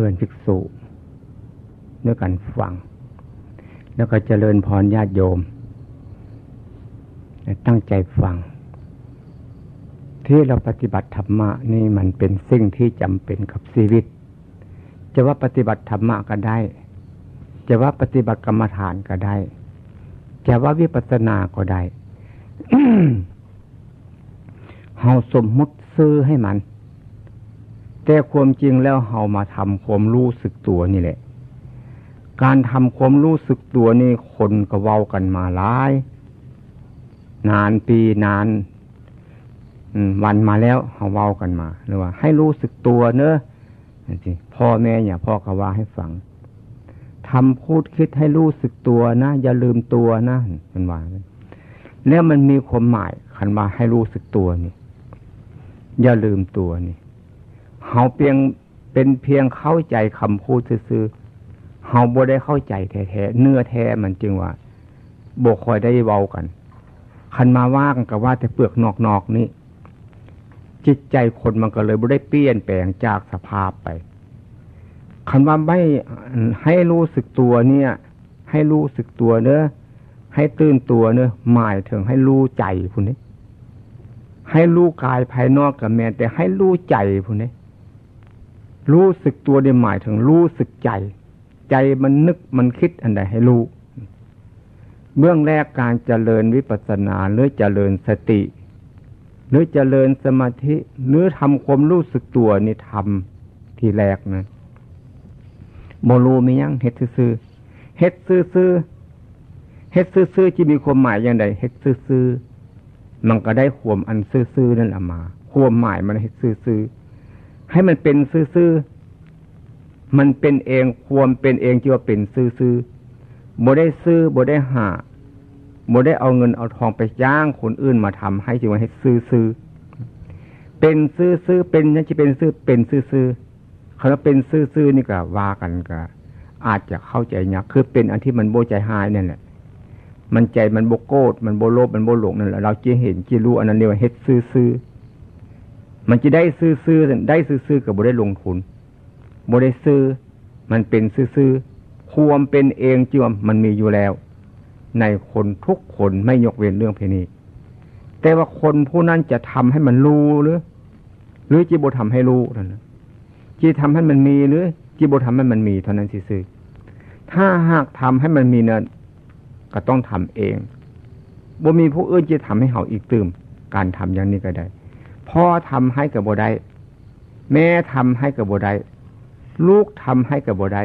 พื่อนภิกษุด้วยกันฟัง แล้วก็เจริญพรญาติโยม ตั้งใจฟัง ที่เราปฏิบัติธรรมะนี่มันเป็นสิ่งที่จำเป็นกับชีวิต จะว่าปฏิบัติธรรมะก็ได้ จะว่าปฏิบัติกรรมฐานก็ได้ จะว่าวิปัสสนาก็ได้เฮาสมมุติซื้อให้มัน แต่ความจริงแล้วเฮามาทำความรู้สึกตัวนี่แหละ การทำความรู้สึกตัวนี่คนก็เว้ากันมาหลาย นานปีนานวันมาแล้วเฮาเว้ากันมาหรือว่า ให้รู้สึกตัวเนอะพ่อแม่อย่าพ่อก็ว่าให้ฟังทำพูดคิดให้รู้สึกตัวนะอย่าลืมตัวนะมันว่าแล้วมันมีความหมายคันมาให้รู้สึกตัวนี่อย่าลืมตัวนี่ เขาเพียงเป็นเพียงเข้าใจคำพูดซื่อเฮาบ่ได้เข้าใจแท้ๆเนื้อแท้มันจึงว่าบกคอยได้เว้ากัน คันมาว่ากันกับว่าแต่เปลือกนอกๆนี้จิตใจคนมันก็เลยบ่ได้เปลี่ยนแปลงจากสภาพไปคันว่าไม่ให้รู้สึกตัวเนี่ย ให้รู้สึกตัวเนอะให้ตื่นตัวเนอะหมายถึงให้รู้ใจผู้นี้ ให้รู้กายภายนอกกับแม่แต่ให้รู้ใจผู้นี้ รู้สึกตัวได้หมายถึงรู้สึกใจ ใจมันนึกมันคิดอันใดให้รู้ เบื้องแรกการเจริญวิปัสสนาหรือเจริญสติ หรือเจริญสมาธิหรือทำความรู้สึกตัวนี่ทำที่แรกนะโมลูมียังเฮ็ดซื่อเฮ็ดซื่อเฮ็ดซื่อจะมีความหมายอย่างไรเฮ็ดซื่อมันก็ได้ขวมอันซื่อๆนั่นแหละมาขวมหมายมันเฮ็ดซื่อๆ ให้มันเป็นซื่อๆ มันเป็นเองควมเป็นเองที่ว่าเป็นซื่อๆบ่ได้ซื้อบ่ได้หาบ่ได้เอาเงินเอาทองไปจ้างคนอื่นมาทำให้จึงว่าให้ซื่อๆ เป็นซื่อๆ เป็นนั่นจะเป็นซื่อเป็นซื่อๆคำว่าเป็นซื่อๆนี่ก็ว่ากันก็อาจจะเข้าใจยากคือเป็นอันที่มันโบใจหายนั่นแหละ มันใจมันโบโกดมันโบโลภมันโบหลงนั่นแหละเราจะเห็นจะรู้อันนั้นเรียกว่าเฮ็ดซื้อซื้อ มันจะได้ซื้อซื้อได้ซื้อซื้อกับโบได้ลงทุนโบได้ซื้อ มันเป็นซื้อซื้อความเป็นเองจิวมันมีอยู่แล้ว ในคนทุกคนไม่ยกเว้นเรื่องเพนีแต่ว่าคนผู้นั้นจะทำให้มันรู้หรือ หรือจีบทำให้รู้นั่นจีทำให้มันมีหรือจีบทำให้มันมีเท่านั้นซื่อถ้าหากทำให้มันมีเนินก็ต้องทำเองบ่มีผู้อื่นจะทำให้เขาอีกตื่มการทำอย่างนี้ก็ได้ พ่อทำให้กับบ่ได้แม่ทำให้กับบ่ได้ลูกทำให้กับบ่ได้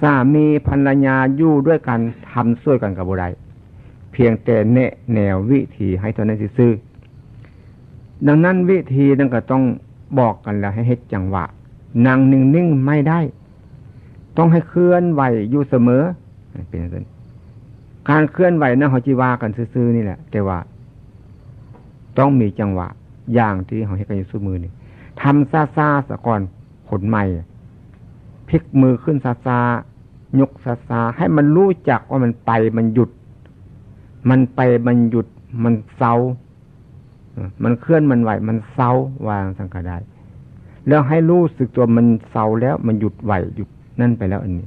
สามีภรรยาอยู่ด้วยกันทำช่วยกันกับบ่ได้เพียงแต่เนะแนววิธีให้ตอนนั้นซื้อดังนั้นวิธีนั้นก็ต้องบอกกันแล้วให้เฮ็ดจังหวะนั่งนิ่งๆไม่ได้ ต้องให้เคลื่อนไหวอยู่เสมอ เป็นอย่างนั้นการเคลื่อนไหวนะเขาจีวากันซื่อๆนี่แหละ แต่ว่า ต้องมีจังหวะ อย่างที่เขาให้กันอยู่สู้มือนี่ทำซาซาสะก่อนขนใหม่พลิกมือขึ้นซาซายกซาซาให้มันรู้จักว่ามันไปมันหยุด มันไปมันหยุด มันเศร้ามันเคลื่อนมันไหว มันเศร้าวางสังกัดได้แล้วให้รู้สึกตัวมันเศร้าแล้ว มันหยุดไหวหยุดนั่นไปแล้วอันนี้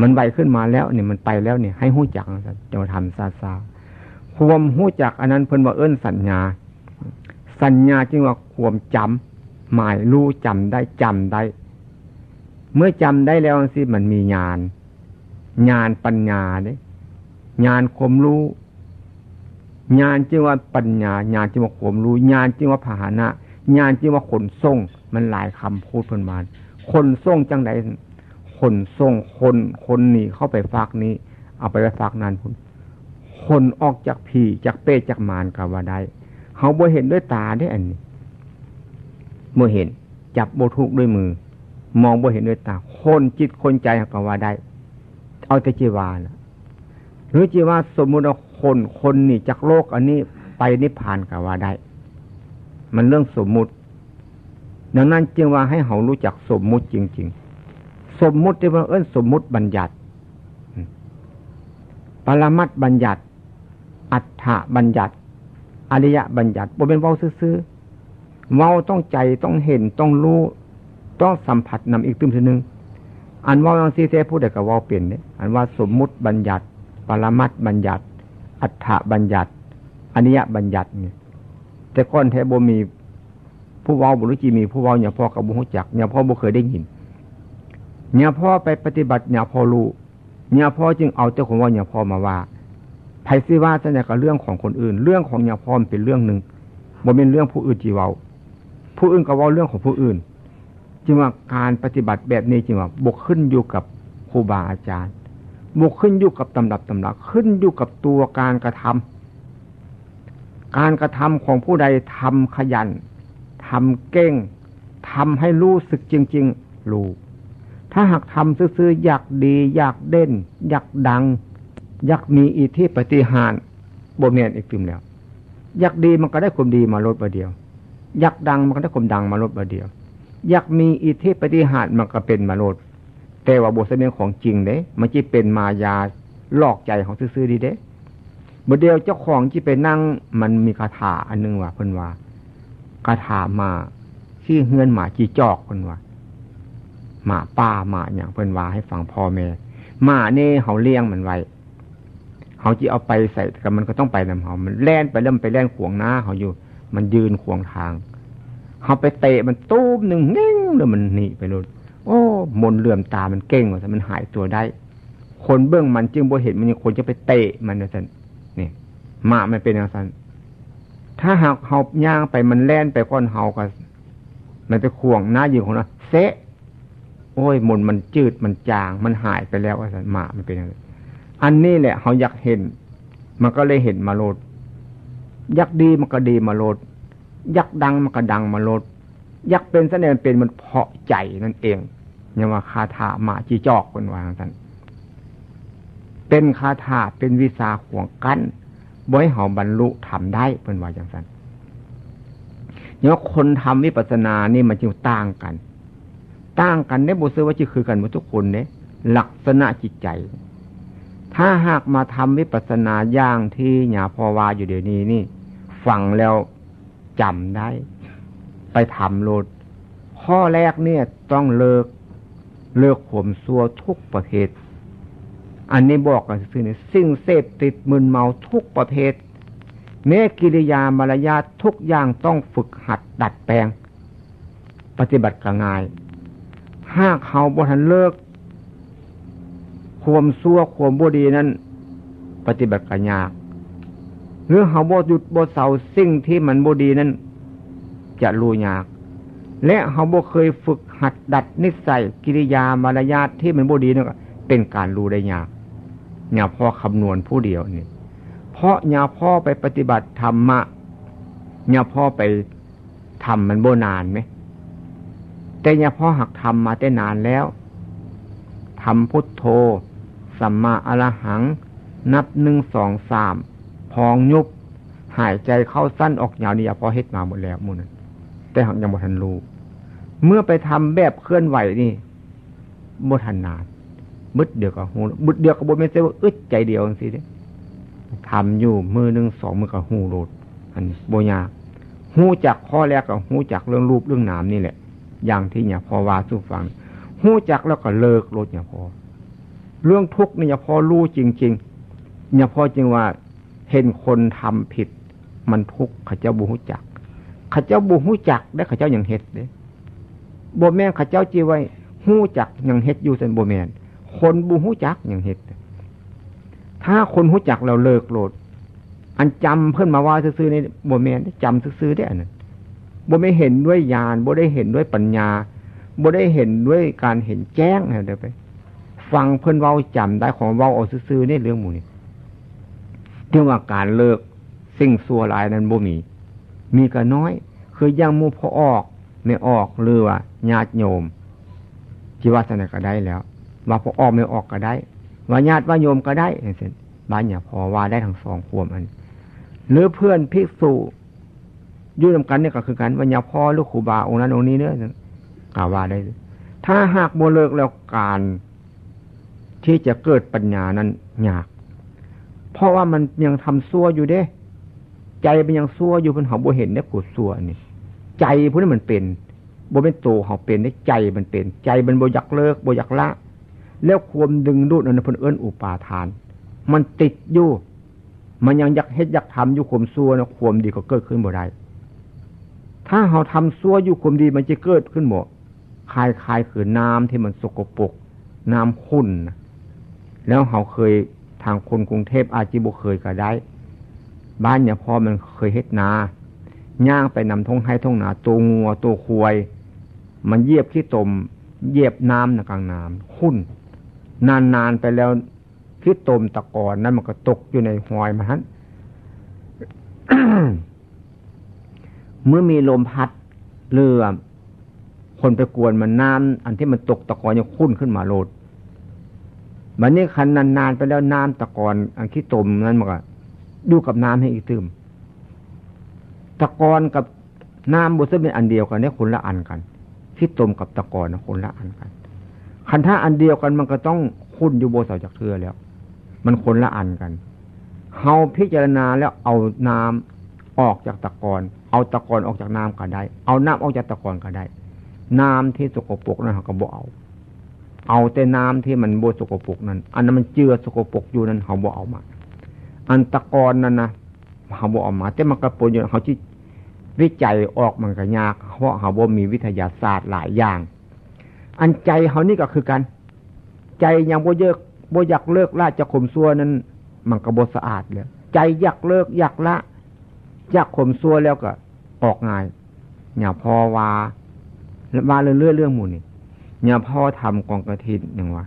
มันไหวขึ้นมาแล้วเนี่ยมันไปแล้วเนี่ยให้หู้จักจะมาทำซาซาความหู้จักอันนั้นเพิ่นว่าเอิ้นสัญญา สัญญาจึงว่าความจำหมายรู้จำได้จำได้ เมื่อจำได้แล้วสิมันมีญาณญาณปัญญาเนี่ยญาณความรู้ญาณจึงว่าปัญญาญาณจึงว่าความรู้ญาณจึงว่าภาหนะญาณจึงว่าขนส่ง มันหลายคำพูดเพิ่นมาคนส่งจังไดคนส่งคนคนหนีเข้าไปฝากนี้ เอาไปไปฝากนานพุ่นคนออกจากผีจากเป้จากมารกับว่าได้ เขาบ่เห็นด้วยตาได้อันนี้เมื่อเห็น จับโบทุกด้วยมือ มองบ่เห็นด้วยตา คนจิตคนใจกับว่าได้ เอาแต่จีวานะหรือจีวาสมมุติว่าคนคนนี่จากโลกอันนี้ไปนิพพานกับว่าได้ มันเรื่องสมมุติ ดังนั้นจึงว่าให้เขารู้จักสมมุติจริง ๆ สมมุติที่ว่าเอิ้นสมมุติบัญญัติปรมัตบัญญัติ อัฏฐบัญญัติ อริยบัญญัติบ่เป็นเว้าซื่อเว้าต้องใจต้องเห็นต้องรู้ต้องสัมผัสนำอีกตึมทีนึง อันว่าอังซีเทพูดแต่กับว่าเปลี่ยนเนี่ยอันว่าสมมุติบัญญัติ ปรมัตบัญญัติ อัฏฐบัญญัติอนิยบัญญัติเนี่ยแต่ก้อนแท้บ่มีผู้ว่าบุรุษจีมีผู้ว่าเนี่ยพ่อกับบุหุจักเนี่ยพ่อบ่เคยได้ยินเนี่ยพ่อไปปฏิบัติเนี่ยพ่อรู้เนี่ยพ่อจึงเอาเจ้าของว่าเนี่ยพ่อมาว่า ไผซิว่าจะเนี่ยกับเรื่องของคนอื่น เรื่องของเนี่ยพ่อเป็นเรื่องหนึ่งบ่เป็นเรื่องผู้อื่นจีเวาผู้อื่นก็ว่าเรื่องของผู้อื่นจึงว่าการปฏิบัติแบบนี้จึงว่าบกขึ้นอยู่กับครูบาอาจารย์บกขึ้นอยู่กับตำรับตำราขึ้นอยู่กับตัวการกระทำการกระทำของผู้ใดทำขยันทำเก้งทำให้รู้สึกจริง ๆ รู้ถ้าหากทำซื้อๆอยากดี อยากเด่น อยากดัง ยากมีอิทธิปฏิหารโบเมียนอีกติมแล้วอยากดีมันก็ได้ความดีมาลดประเดียวอยากดังมันก็ได้ความดังมาลดประเดียวอยากมีอิทธิปฏิหารมันก็เป็นมนุษย์แต่ว่าบทเสนอของจริงเด้มันจะเป็นมายาหลอกใจของซื่อๆดีเด้เมื่เดียวเจ้าของที่ไปนั่งมันมีคาถาอันนึงว่าเพิ่นว่าคาถามาที่เฮือนหมาจีจอกเพิ่นว่าหมาป้าหมาอย่างเพิ่นว่าให้ฟังพ่อแม่หมาเน่เขาเลี้ยงมันไว้ เขาจีเอาไปใส่กับมันก็ต้องไปนำเขามันแล่นไปเริ่มไปแล่นขวงหน้าเขาอยู่ มันยืนขวงทางเขาไปเตะมันตู้มหนึ่งเง่งแล้วมันหนีไปเลยโอ้ มนเลื่อมตามันเก่งว่ามันหายตัวได้ คนเบื้องมันจึงบ่เห็นมันยังคนจะไปเตะมันนะท่านนี่มามันเป็นอย่างนั้นถ้าหากเขาย่างไปมันแล่นไปก้อนเฮาก็มันไปข่วงหน้ายิงของเราเซะโอ้ยมนมันจืดมันจาง มันหายไปแล้วว่าสันมามันเป็นอย่างนี้ อันนี้แหละเขาอยากเห็น มันก็เลยเห็นมาโลดอยักดีมันก็ดีมาโลดอยักดังมันก็ดังมาโลดอยักเป็นแสดงเป็นมันเพาะใจนั่นเองเนี่ยว่าคาถามาจีจอกคนวางท่านเป็นคาถาเป็นวิสาขวงกั้นบ่ให้เฮาบรรลุทำได้เป็นว่าอย่างนั้นเนี่ยคนทำวิปัสสนานี่มันจึงต่างกัน ต่างกันเนี่ยบุษว่าจะคือกันหมดทุกคนเนี่ยลักษณะจิตใจ ถ้าหากมาทำวิปัสสนาย่างที่หยาพอวาอยู่เดี๋ยวนี้นี่ฟังแล้วจำได้ ไปทำโลด ข้อแรกเนี่ยต้องเลิกเลิกข่มซัวทุกประเภท อันนี้บอกกันคือเนี่สิ่งเสพติดมึนเมาทุกประเภทแม้กิริยามารยาททุกอย่างต้องฝึกหัดดัดแปลง ปฏิบัติกง่าย หากเขาบทันเลิก ข่มซัวข่มบดีนั้น ปฏิบัติกันยากหรือเขาบ่หยุดบ่เสาสิ่งที่มันบ่ดีนั้น จะรู้ยาก และเขาบ่เคยฝึกหัดดัดนิสัยกิริยามารยาทที่มันบ่ดีนั่นเป็นการรู้ได้ยากเนี่ยพ่อคำนวณผู้เดียวนี่เพราะเนี่ยพ่อไปปฏิบัติธรรมะเนี่ยพ่อไปทำมันโบนานไหม แต่เนี่ยพ่อหักทำมาแต่นานแล้วทำพุทโธ สัมมาอรหัง นับหนึ่งสองสามพองยุบ หายใจเข้าสั้นออกยาวนี่พอเฮ็ดมาหมดแล้วมูนั้นแต่หักยังบ่ทันรู้เมื่อไปทำแบบเคลื่อนไหวนี่บ่ทันนานบึดเดียวกับหูบึดเดียวกับบ่ไม่ใช่ว่าอึดใจเดียวสิเด้ทำอยู่มือหนึ่งสองมือกับหูโลดอันโบยาหูจักข้อแรกกับหูจักเรื่องรูปเรื่องนามนี่แหละ อย่างที่เนี่ยพอว่าสู้ฟังหูจักแล้วก็เลิกโลดเนี่ยพอ เรื่องทุกข์เนี่ยพอรู้จริงๆเนี่ยพอจริงว่า เห็นคนทำผิด มันทุกข์ข้าเจ้าบูฮุจักข้าเจ้าบูฮุจักได้ข้าเจ้าอย่างเฮ็ดเด้โบแมนข้าเจ้าจีไว้หู้จักอย่างเฮ็ดอยู่เซนโบแมนคนบูฮุจักอย่างเฮ็ดถ้าคนหูจักเราเลิกโลด อันจำเพื่อนมาว่าซื้อในโบแมนจำซื้อได้อันนั้นโบไม่เห็นด้วยญาณโบได้เห็นด้วยปัญญาโบได้เห็นด้วยการเห็นแจ้งอะไรไป ฟังเพื่อนเว้าจำได้ของเว้าเอาซื้อในเรื่องหมู่นี้ที่ว่าการเลิกสิ่งสัวลายนั้นบ่มี มีก็น้อย คือยังมูพอออกไม่ออกหรือว่าญาติโยมจีวัฒนาก็ได้แล้ว ว่าพอออกไม่ออกก็ได้ ว่าญาติว่าโยมก็ได้เช่นบ้านอย่าพอว่าได้ทั้งสองควมอัน หรือเพื่อนภิกษุยุ่งกันเนี่ยก็คือกันว่าอย่าพ่อลูกครูบาองค์นั้นองค์นี้เนี่ยกล่าวว่าได้ ถ้าหากโมเลิกแล้วการ ที่จะเกิดปัญญานั้นยาก เพราะว่ามันยังทำซัวอยู่เด้ ใจมันยังซัวอยู่มันหาบ่เห็นได้ผูซัวนี่ใจพวกนี้มันเป็นบ่เป็นตัวเขาเป็นได้ใจมันเป็น ใจมันบ่อยากเลิกบ่อยากละ แล้วความดึงดูดนั้นเพิ่นเอิ้นอุปาทาน มันติดอยู่มันยังอยากเฮ็ดอยากทำอยู่ข่มซัวนะข่มดีก็เกิดขึ้นบ่ได้ ถ้าเราทำซัวอยู่ข่มดีมันจะเกิดขึ้นบ่คลายคลายคือน้ำที่มันสกปรกน้ำขุ่น แล้วเขาเคยทางคนกรุงเทพอาจิบุเคยก็ได้ บ้านเนี่ยพ่อมันเคยเฮ็ดนาย่างไปนำทงให้ทงนาตัวงัวตัวควายมันเยียบที่ตมเยียบน้ำในกลางน้ำขุ่นนานๆไปแล้วที่ตมตะกอนนั้นมันก็ตกอยู่ในหอยมัน เมื่อมีลมพัดเรือคนไปกวนมันน้ำอันที่มันตกตะกอนยังขุ่นขึ้นมาโลด มันนี้คันนานๆไปแล้วน้ำตะกอนอันที่ตมนั้นมันก็ดูกับน้ำให้อีกตืมตะกอนกับน้ำบุษเป็นอันเดียวกันเนี่ยคนละอันกันที่ตมกับตะกอนคนละอันกันคันถ้าอันเดียวกันมันก็ต้องคุ้นอยู่โบสาจากเทือแล้ว มันคนละอันกันเฮาพิจารณาแล้วเอาน้ำออกจากตะกอนเอาตะกอนออกจากน้ำก็ได้ เอาน้ำออกจากตะกอนก็ได้ น้ำที่สกปรกนั่นเขาก็บ่เอา เอาแต่น้ำที่มันโบสกปรกนั้นอันนั้นมันเจือสกปรกอยู่นั้นเขาบ่เอามา อันตะกอนนั้นนะเขาบ่เอามา แต่มันกระปนอยู่เขาที่วิจัยออกมันก็ยาก เพราะเขาบ่มีวิทยาศาสตร์หลายอย่าง อันใจเขานี่ก็คือกัน ใจยังบ่เยอะบ่อยากเลิกละจะข่มซัวนั้น มันก็บ่สะอาดเลยใจอยากเลิกอยากละอยากข่มซัวแล้วก็ออกง่ายอย่าพอว่าว่าเรื่อยเรื่องมูนี่ อย่าพ่อทำกองกระถินอย่างว่า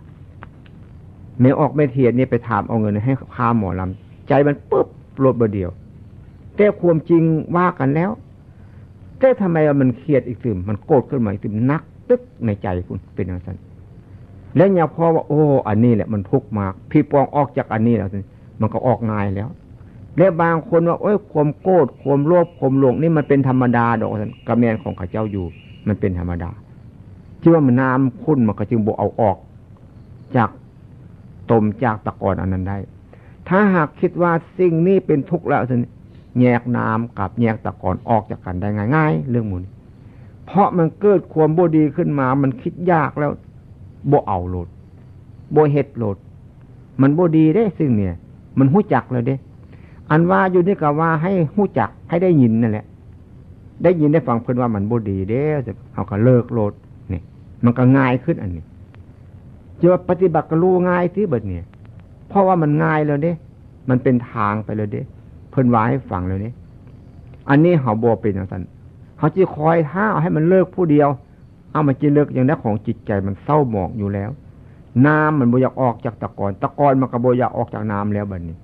ไม่ออกไม่เทียนนี่ไปถามเอาเงินให้ข้าหมอลำใจมันปุ๊บลดบเดียว แต่ความจริงว่ากันแล้ว แต่ทำไมมันเครียดอีกสิมมันโกรธขึ้นมาอีกสิมนักตึกในใจคุณเป็นอย่างนั้นแล้วอย่าพอว่าโอ้ อันนี้แหละมันทุกข์มาก พี่ปองออกจากอันนี้แล้วมันก็ออกง่ายแล้วแล้วบางคนว่าโอ้ยความโกรธความโลภความหลงนี่มันเป็นธรรมดาดอกท่านกระเมียนของข้าเจ้าอยู่ มันเป็นธรรมดา ที่ว่ามันน้ำขุ่นมันก็จึงบกเอาออก จากตมจากตะกอนอันนั้นได้ ถ้าหากคิดว่าสิ่งนี้เป็นทุกข์แล้วท่านแยกน้ำกับแยกตะกอนออกจากกันได้ง่าย ๆ เรื่องมูลเพราะมันเกิดความบดีขึ้นมา มันคิดยากแล้วโบเอาโหลดโบเห็ดโหลด มันโบดีได้ซึ่งเนี่ย มันหู้จักเลยเด้ อันว่าอยู่นี่ก็ว่าให้หู้จักให้ได้ยินนั่นแหละ ได้ยินได้ฟังเพื่อนว่ามันโบดีเด้จะเอาก็เลิกโหลด มันก็ง่ายขึ้นอันนี้จะว่าปฏิบัติก็รู้ง่ายที่เบิดเนี่ย เพราะว่ามันง่ายเลยเด้ มันเป็นทางไปเลยเด้เพิ่นวาให้ฟังเลยนี่อันนี้เขาบอเป็นอย่างนั้นเขาจะคอยท้าเอาให้มันเลิกผู้เดียว เอามาจะเลิกอย่างนั้นของจิตใจมันเศร้าหมองอยู่แล้ว น้ำมันบอยากออกจากตะกอนตะกอนมันก็บอยากออกจากน้ำแล้วบัดนี้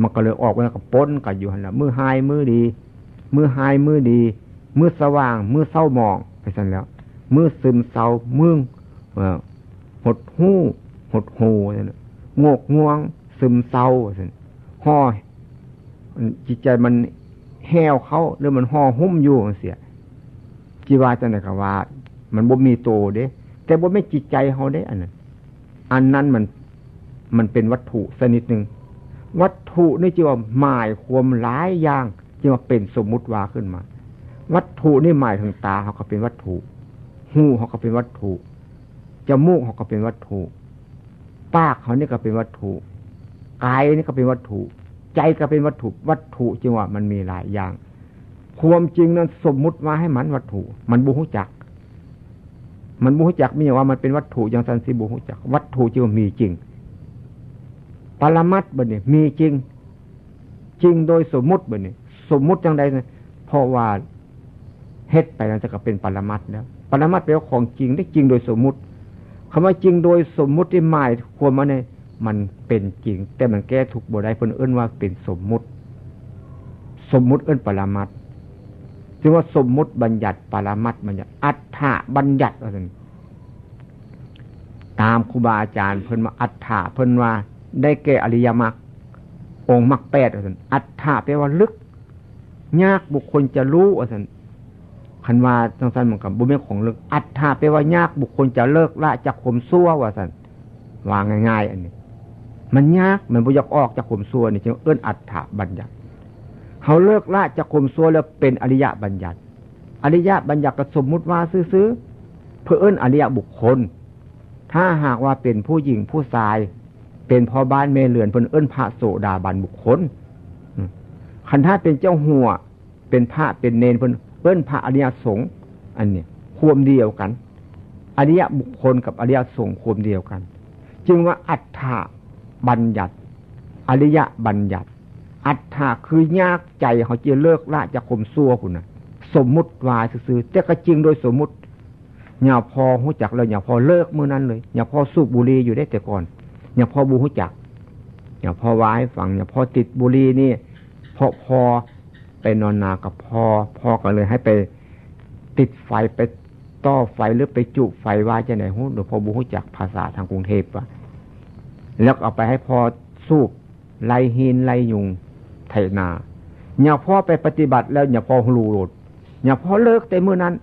มันก็เลยออกแล้วก็ป้นกันอยู่หันละมือหายมือดี มือหายมือดี มือสว่าง มือเศร้าหมองไปสั่นแล้ว มือซึมเศร้ามึงหดหู้หดหูงกง่วง ซึมเศร้าสั่นห้อจิตใจมันแห้วเขาหรือมันห่อหุ้มอยู่เสียจีวาจังไดกว่ามันบ่มีโตเด้ แต่บ่ไม่จิตใจเขาได้ อันนั้นอันนั้นมันมันเป็นวัตถุสนิดหนึ่งวัตถุนี่จีว่าหมายความหลายอย่างจีว่าเป็นสมมุติว่าขึ้นมา วัตถุนี่หมายถึงตาเขาก็เป็นวัตถุ หูเขาก็เป็นวัตถุจมูกเขาก็เป็นวัตถุ ปากเขานี่ก็เป็นวัตถุกายนี่ก็เป็นวัตถุ ใจก็เป็นวัตถุ วัตถุจริงว่ามันมีหลายอย่าง ความจริงนั้นสมมุติว่าให้มันวัตถุ มันบูฮุจัก มันบูฮุจักมีว่ามันเป็นวัตถุอย่างสันสิบูฮุจัก วัตถุจริงมีจริงปรมัตบเนี่ยมีจริง จริงโดยสมมุติบเนี่ยสมมุติอย่างใดเนี่ยเพราะว่าเฮ็ดไปแล้วจะก็เป็นปรมัตแล้ว ปรมัตแปลว่าของจริงได้จริงโดยสมมุติคำว่าจริงโดยสมมุติที่หมายความว่าในมันเป็นจริง แต่มันแก้ถูกบ่ได้เพิ่นเอื้นว่าเป็นสมมุติ สมมุติเอื้นปรมัดจึงว่าสมมุติบัญญัติปรมัดบัญญัติ อัฏฐบัญญัติอะไรตามครูบาอาจารย์เพิ่นมาอัฏฐะเพิ่นว่าได้แก่อริยมรรคองค์มรรคแปดอะไรอัฏฐะแปลว่าลึกยากบุคคลจะรู้อะไร คันว่าทั้งสั้นเหมือนกับบุญเมของลึก อัฏฐะแปลว่ายากบุคคลจะเลิกละจากข่มซั่วว่าสันวางง่าย ๆ อันนี้ มันยากมันบุยากออกจากข่มซัวนี่จึงเอื้นอัฏฐบัญญัติเขาเลิกละจากข่มซัวแล้วเป็นอริยบัญญัติ อริยะบัญญัติก็สมมุติว่าซื้อเพื่อเอิ้นอริยบุคคล ถ้าหากว่าเป็นผู้หญิงผู้ชาย เป็นพ่อบ้านเมเลือนเพิ่นเอิ้นพระโสดาบันบุคคลคันถ้าเป็นเจ้าหัวเป็นพระเป็นเนนเพิ่น เอิ้นพระอริยสงฆ์อันเนี้ควมเดียวกัน อริยบุคคลกับอริยสงฆ์ควมเดียวกัน จึงว่าอัฏฐบัญญัติ อริยบัญญัติ อัฏฐาคือยากใจเขาจะเลิกละจากข่มซัวคุณนะสมมุติวาซื้อแต่ก็จริงโดยสมมุติอย่าพอหูจักเลยอย่าพอเลิกเมื่อนั้นเลยอย่าพอสูบบุหรี่อยู่ได้แต่ก่อนอย่าพอบูหูจักอย่าพอวายฝังอย่าพอติดบุหรี่นี่พอพอ ไปนอนนากับพ่อ พ่อก็เลยให้ไปติดไฟไปต่อไฟหรือไปจุไฟว่าจะไหนหูหรือพอบูหูจักภาษาทางกรุงเทพวะแล้วเอาไปให้พ่อสูบไล่หินไล่ยุงไถนาอย่าพ่อไปปฏิบัติแล้วอย่าพ่อหูโหลดอย่าพ่อเลิกแต่เมื่อนั้น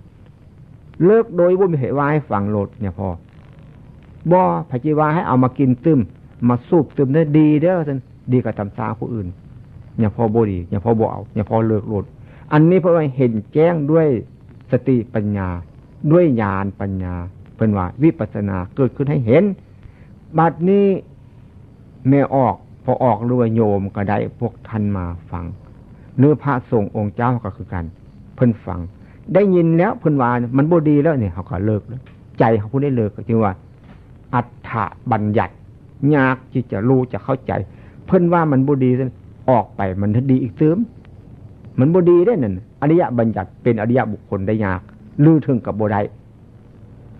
เลิกโดยว่าไม่เหตุว่าให้ฝังโหลดอย่าพ่อบ่พจิวาให้เอามากินตึมมาสูบตึมได้ดีเด้อท่านดีกับตำซาผู้อื่น อย่าพอบ่ดีอย่าพอบ่เอาอย่าพอเลิกโหลด อันนี้เพราะว่าเห็นแจ้งด้วยสติปัญญา ด้วยญาณปัญญาเป็นว่า วิปัสนาเกิดขึ้นให้เห็น บัดนี้แม่ออกพอออกรวยโยมก็ได้พวกท่านมาฟังเนื้อพระสงฆ์องค์เจ้าก็คือกัน เพิ่นฟัง ได้ยินแล้วเพิ่นว่ามันบ่ดีแล้วเนี่ยเขาก็เลิกแล้วใจเขาพูดได้เลิกก็จึงว่า อัฏฐบัญญัติยากที่จะรู้จะเข้าใจ เพิ่นว่ามันบ่ดี ออกไปมันดีอีกเติมมันบ่ดีได้นั่นอริยบัญญัติเป็นอริยบุคคลได้ยากลือถึงกับบ่ได้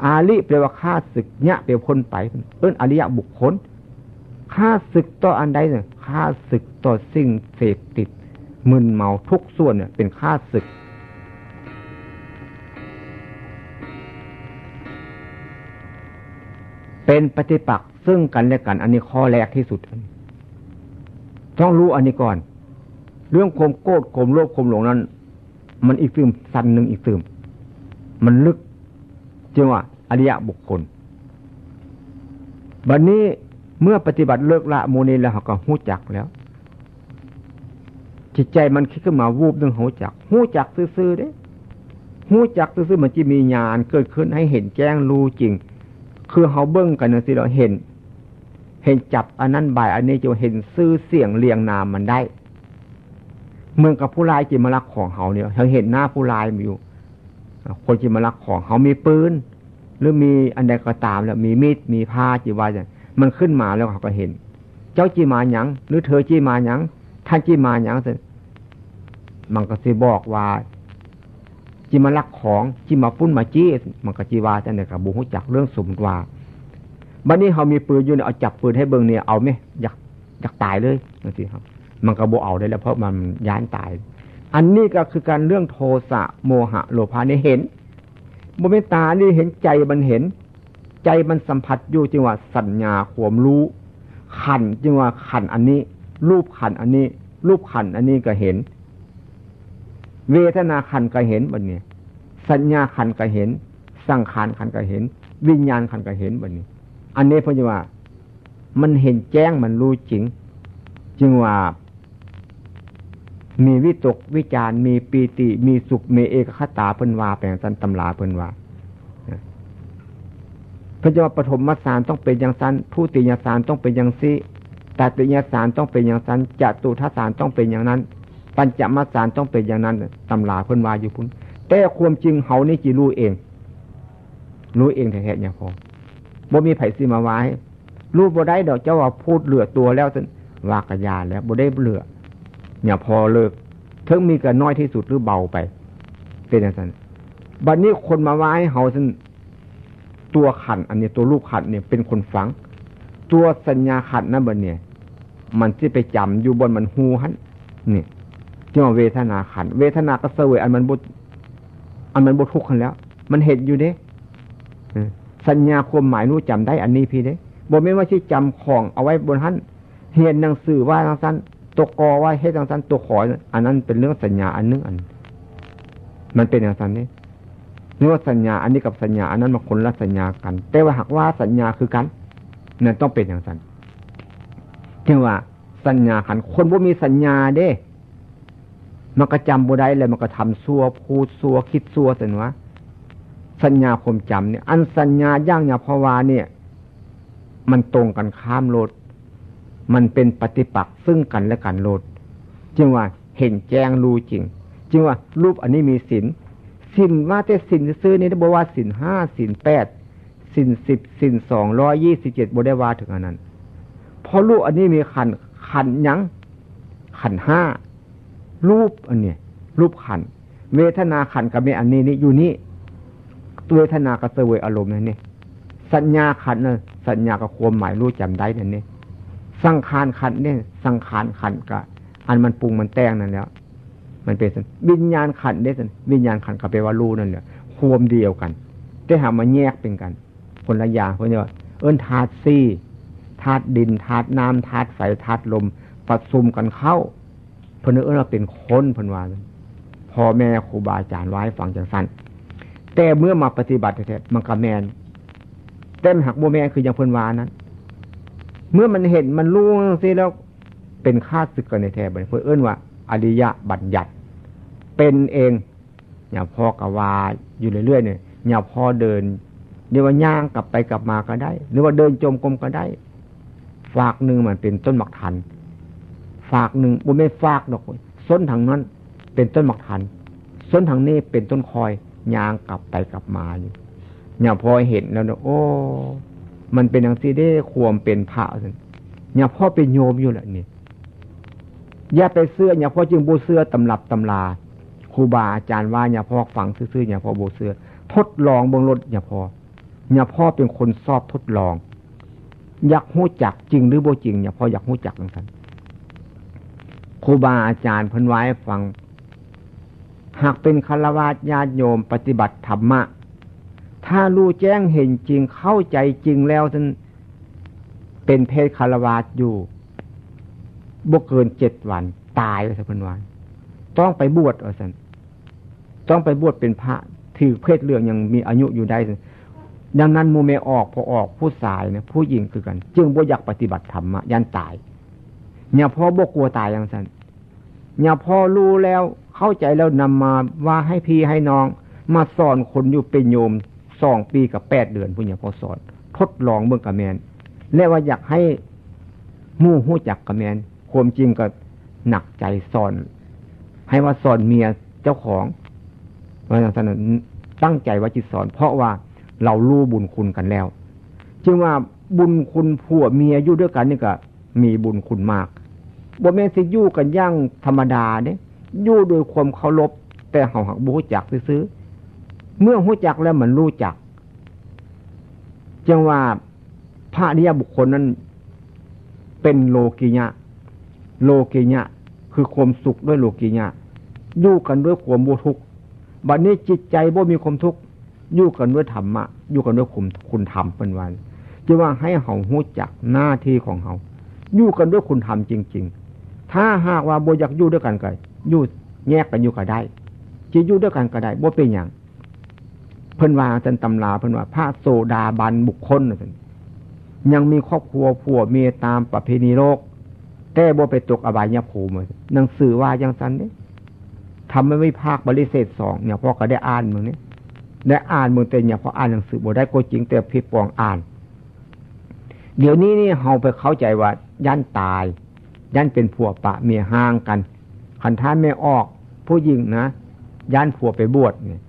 อาลิแปลว่าฆ่าศึกเนี่ยเปลวพ้นไป เอิ้นอริยบุคคลฆ่าศึกต่ออันใดเนี่ยฆ่าศึกต่อสิ่งเสพติดมึนเมาทุกส่วนเนี่ย เป็นฆ่าศึก เป็นปฏิปักษ์ซึ่งกันและกัน อันนี้ข้อแรกที่สุด ต้องรู้อันนี้ก่อน เรื่องโคมโกดโคมโลภโคมหลงนั้น มันอีกซึมสันหนึ่งอีกซึมมันลึกจึงว่าอริยบุคคลบัดนนี้เมื่อปฏิบัติเลิกละโมนีแล้วเขาก็หู้จักแล้ว จิตใจมันคิดขึ้นมาวูบหนึ่งหูจักหูจักซื่อๆเด้หูจักซื่อๆมันจะมีญาณเกิดขึ้นให้เห็นแจ้งรู้จริง คือเขาเบิ้งกันนะสิเราเห็น เห็นจับอันนั้นบ่ายอันนี้จะเห็นซื่อเสียงเรียงนามมันได้ เมืองกับผู้ลายจิมาลักของเขาเนี่ยเขาเห็นหน้าผู้ลายอยู่คนจิมาลักของเขามีปืนหรือมีอันใดก็ตามแล้วมีมีดมีผ้าจีวาอย่างมันขึ้นมาแล้วเขาก็เห็น เจ้าจีมาหยัง หรือเธอจีมาหยังท่านจีมาหยังสิมันก็สิบอกว่าจีมาลักของจีมาฟุ้นมาจี้มันก็จีวาจะเนี่ยกับบุหุจักเรื่องสมว่า บัดนี้เขามีปืนอยู่เนี่ยเอาจับปืนให้เบิ่งเนี่ยเอาไหมอยากอยากตายเลยนั่นสิครับ มันก็บ่เอาได้แล้วเพราะมันย้านตาย อันนี้ก็คือการเรื่องโทสะโมหะ โลภานี่เห็นบุเมตานี่เห็นใจมันเห็น ใจมันสัมผัสอยู่จึงว่าสัญญาขวมรู้ ขันจึงว่าขันอันนี้ รูปขันอันนี้ รูปขันอันนี้ก็เห็น เวทนาขันก็เห็นบันนี้ สัญญาขันก็เห็น สังขารขันก็เห็น วิญญาณขันก็เห็นบันนี้ อันนี้เพราว่า มันเห็นแจ้งมันรู้จริง จึงว่า มีวิตกวิจารมีปีติ มีสุขมีเอกคตาเพิ่นว่าแปลงสันตำลาเพิ่นว่าพระเจ้าปฐมมสารต้องเป็นอย่างสันผู้ติยสารต้องเป็นอย่างซีแต่ติยสารต้องเป็นอย่างสันจตุทัสารต้องเป็นอย่างนั้น ปัญจมสารต้องเป็นอย่างนั้นตำราเพิ่นว่าอยู่พุ่นแต่ความจริงเฮานี่จีรู้เอง รู้เองแท้ๆเนี่ยพอ บ่มีไผ่ซีมาไว้รู้บ่ได้ดอกเจ้าว่าพูดเหลือตัวแล้วจนวากยาแล้วบ่ได้เหลือเนี่ยพอเลิกเพิ่งมีกันน้อยที่สุดหรือเบาไป เป็นอย่างนั้นบัดนนี้คนมาไว้เฮาจนตัวขัน อันนี้ตัวรูปขันเนี่ยเป็นคนฟัง ตัวสัญญาขันนั่นบนเนี่ยมันที่ไปจำอยู่บนมันหูฮันนี่ที่ว่าเวทนาขัน เวทนาก็เสวยอันมันบุอันมันบุทุกขันแล้ว มันเห็นอยู่เด้ สัญญาความหมายนู้จำได้อันนี้พี่เด้บนไม่ว่าที่จำของเอาไว้บนหันเห็นหนังสือว่าทางสั้นตัวกอว่าให้ทางสั้นตัวขออันนั้นเป็นเรื่องสัญญาอันนึงอัน มันเป็นอย่างสั้นนี่นี่ว่าสัญญาอันนี้กับสัญญาอันนั้นมาคนละสัญญากัน แต่ว่าหากว่าสัญญาคือกันนั่นต้องเป็นอย่างนั้นเรียกว่าสัญญาขันคนบ่มีสัญญาเด้ มันก็จำบุได้เลยมันก็ทำซัวพูดซัวคิดซัวสินวะ สัญญาคมจำเนี่ย อันสัญญาย่างยาภาวาเนี่ย มันตรงกันข้ามโลด มันเป็นปฏิปักษ์ซึ่งกันและกันโลดจึงว่าเห็นแจ้งรู้จริง จึงว่ารูปอันนี้มีสินสินว่าแต่สินซื้อนี่ได้บอกว่าสินห้าสินแปดสินสิบสินสองร้อยยี่สิบเจ็ดบได้ว่าถึงอันนั้นพอรูปอันนี้มีขันขันยังขันห้ารูปอันเนี้ยรูปขัน เวทนาขันกับเมอันนี้นี่อยู่นี่ เวทนากระเสวยอารมณ์นั่นนี่สัญญาขันเนะสัญญากับความหมายรู้จำได้นั่นนี่สังขารขันเนี่ยสังขารขันกับอันมันปรุงมันแต่งนั่นแล้ว มันเป็นวิญญาณขันได้สันวิญญาณขันกับเปว่ารู้นั่นแหละควมเดียวกัน ได้หามาแยกเป็นกัน คนละอย่างเพราะเนี่ยเอิ้นธาตุซี่ธาตุดินธาตุน้ำธาตุไฟธาตุลมผสมกันเข้าเพเนื้อเราเป็นคนพันวานพ่อแม่ครูบาอาจารย์ไว้ฟังจังสั้น แต่เมื่อมาปฏิบัติแท้มันกระแมนเต็มหักโมแมนคืออย่างพันวานั้น เมื่อมันเห็นมันรู้สิแล้วเป็นค่าศึกกันในแท้บันเพื่อเอื้นว่า อริยะบัญญัติ เป็นเองอย่าพอกวาอยู่เรื่อยๆเนี่ยอย่าพอเดินเรียกว่าย่างกลับไปกลับมาก็ได้ หรือว่าเดินจมกรมก็ได้ ฝากหนึ่งมันเป็นต้นหมักทัน ฝากหนึ่งบุไม่ฝากดอกส้นทางนั้น เป็นต้นหมักทันส้นทางนี้เป็นต้นคอย ยางกลับไปกลับมาอยู่อย่าพอเห็นแล้วเนะโอ้ มันเป็นอย่างที่ได้ควมเป็นพระสิอย่าพ่อเป็นโยมอยู่แหละนี่อย่าไปเสื้ออย่าพ่อจึงบูเสื้อตำรับตำลาครูบาอาจารย์ว่าอย่าพ่อฟังซื่อๆอย่าพ่อบูเสื้อทดลองบงรถอย่าพ่ออย่าพ่อเป็นคนชอบทดลอง อยากหู้จักจริงหรือโบจริงอย่าพ่ออยากหู้จักนั่นสันครูบาอาจารย์พันไว้ฟัง หากเป็นคารวะญาติโยมปฏิบัติธรรมะ ถ้ารู้แจ้งเห็นจริงเข้าใจจริงแล้วท่านเป็นเพศคารวะอยู่บ่เกินเจ็ดวัน ตายเลยสักวัน ต้องไปบวชเอาสันต้องไปบวชเป็นพระถือเพศเรื่องยังมีอายุอยู่ได้ดังนั้นมูเมออกพอออกผู้ชายเนี่ยผู้หญิงคือกัน จึงบ่อยากปฏิบัติธรรมะยันตายเนี่ยพ่อบกกลัวตายอย่างสันเนี่ยพ่อรู้แล้ว เข้าใจแล้วนำมาว่าให้พี่ให้น้อง มาสอนคนอยู่เป็นโยมสองปีกับแปดเดือนผู้เนี่ยพอสอน ทดลองเบื้องกระแมนและว่าอยากให้มู่หู้จักกระแมนความจริงก็หนักใจสอน ให้ว่าสอนเมียเจ้าของว่าอย่างนั้นตั้งใจว่าจิตสอน เพราะว่าเรารู้บุญคุณกันแล้ว จึงว่าบุญคุณผัวเมียอยู่ด้วยกันนี่ก็มีบุญคุณมากบ่แม่นสิยู่กันย่างธรรมดาเนี่ย ยู่โดยความเคารพแต่เฮาหักบูจักซื้อ เมื่อหู้จักแล้วมันรู้จักจึงว่าพระนิยบุคคลนั้น เป็นโลกิยะ โลกิยะ คือความสุขด้วยโลกิยะยู่กันด้วยความบูทุกบัดนี้จิตใจบ่มีความทุกข์อยู่กันด้วยธรรมะอยู่กันด้วยคุณคุณธรรมเป็นวันจะว่าให้เฮาหู้จักหน้าที่ของเฮาอยู่กันด้วยคุณธรรมจริง ๆ ถ้าหากว่าโบอยากอยู่ด้วยกันก็ ยู่แยกกันอยู่ก็ได้จะอยู่ด้วยกันก็ได้บ่เป็นอย่างเพิ่นว่าจันตำลาเพิ่นว่าพระโสดาบันบุคคลยังมีครอบครัวผัวเมียตามประเพณีโลก แต่บ่ไปตกอบายภูมิหนังสือว่าอย่างสั้นนี้ทำไม่ไม่ภาคบริเศษสองเนี่ยพ่อก็ได้อ่านมึงนี้ได้อ่านมึงแต่เนี่ยพออ่านหนังสือบ่ได้ก็จริงแต่ผิปองอ่าน เดี๋ยวนี้นี่เฮาไปเข้าใจว่ายันตาย ยันเป็นผัวปะเมียห่างกัน ขันท่าไม่ออก ผู้หญิงนะยันผัวไปบวชเนี่ย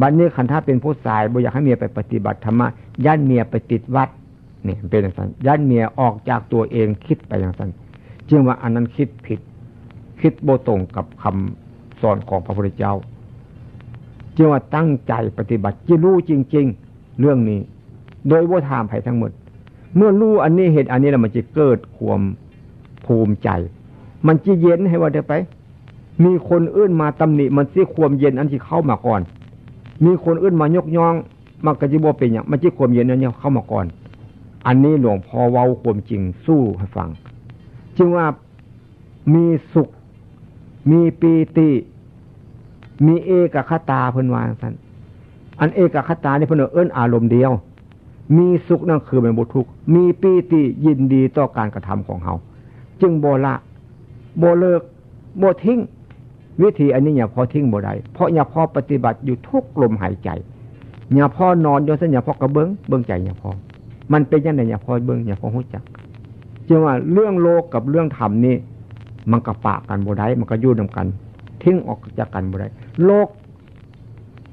บัดนนี้ขันท่าเป็นผู้ชายบ่อยากให้เมียไปปฏิบัติธรรมะยันเมียไปติดวัดเนี่ยเป็นอย่างนั้นยันเมียออกจากตัวเองคิดไปอย่างนั้นจึงว่าอันนั้นคิดผิด คิดโบตรงกับคำสอนของพระพุทธเจ้าจึงว่าตั้งใจปฏิบัติจะรู้จริง ๆ เรื่องนี้ โดยว่าทามไผ่ทั้งหมด เมื่อรู้อันนี้เหตุอันนี้แล้วมันจะเกิดความภูมิใจ มันจะเย็นให้ว่าเดี๋ยวไป มีคนอื่นมาตำหนิมันซีความเย็นอันที่เข้ามาก่อน มีคนอื่นมายกย่องมันก็จะบเป็นอย่างมันจะความเย็นอันนี้เข้ามาก่อน อันนี้หลวงพ่อเว้าความจริงสู้ให้ฟัง จึงว่ามีสุข มีปีติ มีเอกคตาเพิ่นวางสันอันเอกคตานี่เพิ่นเอิ้นอารมณ์เดียว มีสุขนั่นคือเป็นบุทุกมีปีติยินดีต่อการกระทำของเขา จึงโบละโบเลิกโบทิ้ง วิธีอันนี้อย่าพอทิ้งบ่ได้เพราะอย่าพอปฏิบัติอยู่ทุกลมหายใจอย่าพอนอนโยนเสัญญาพอกระเบิ้งเบิ้องใจอย่าพอ มันเป็นยังไงอย่าพอเบิ้องอย่าพอหูจักจึงว่าเรื่องโลกกับเรื่องธรรมนี่มันกระปะกันบ่ได้มันก็ยุ่งกัน ทิ้งออกจากกันบ่ได้โลก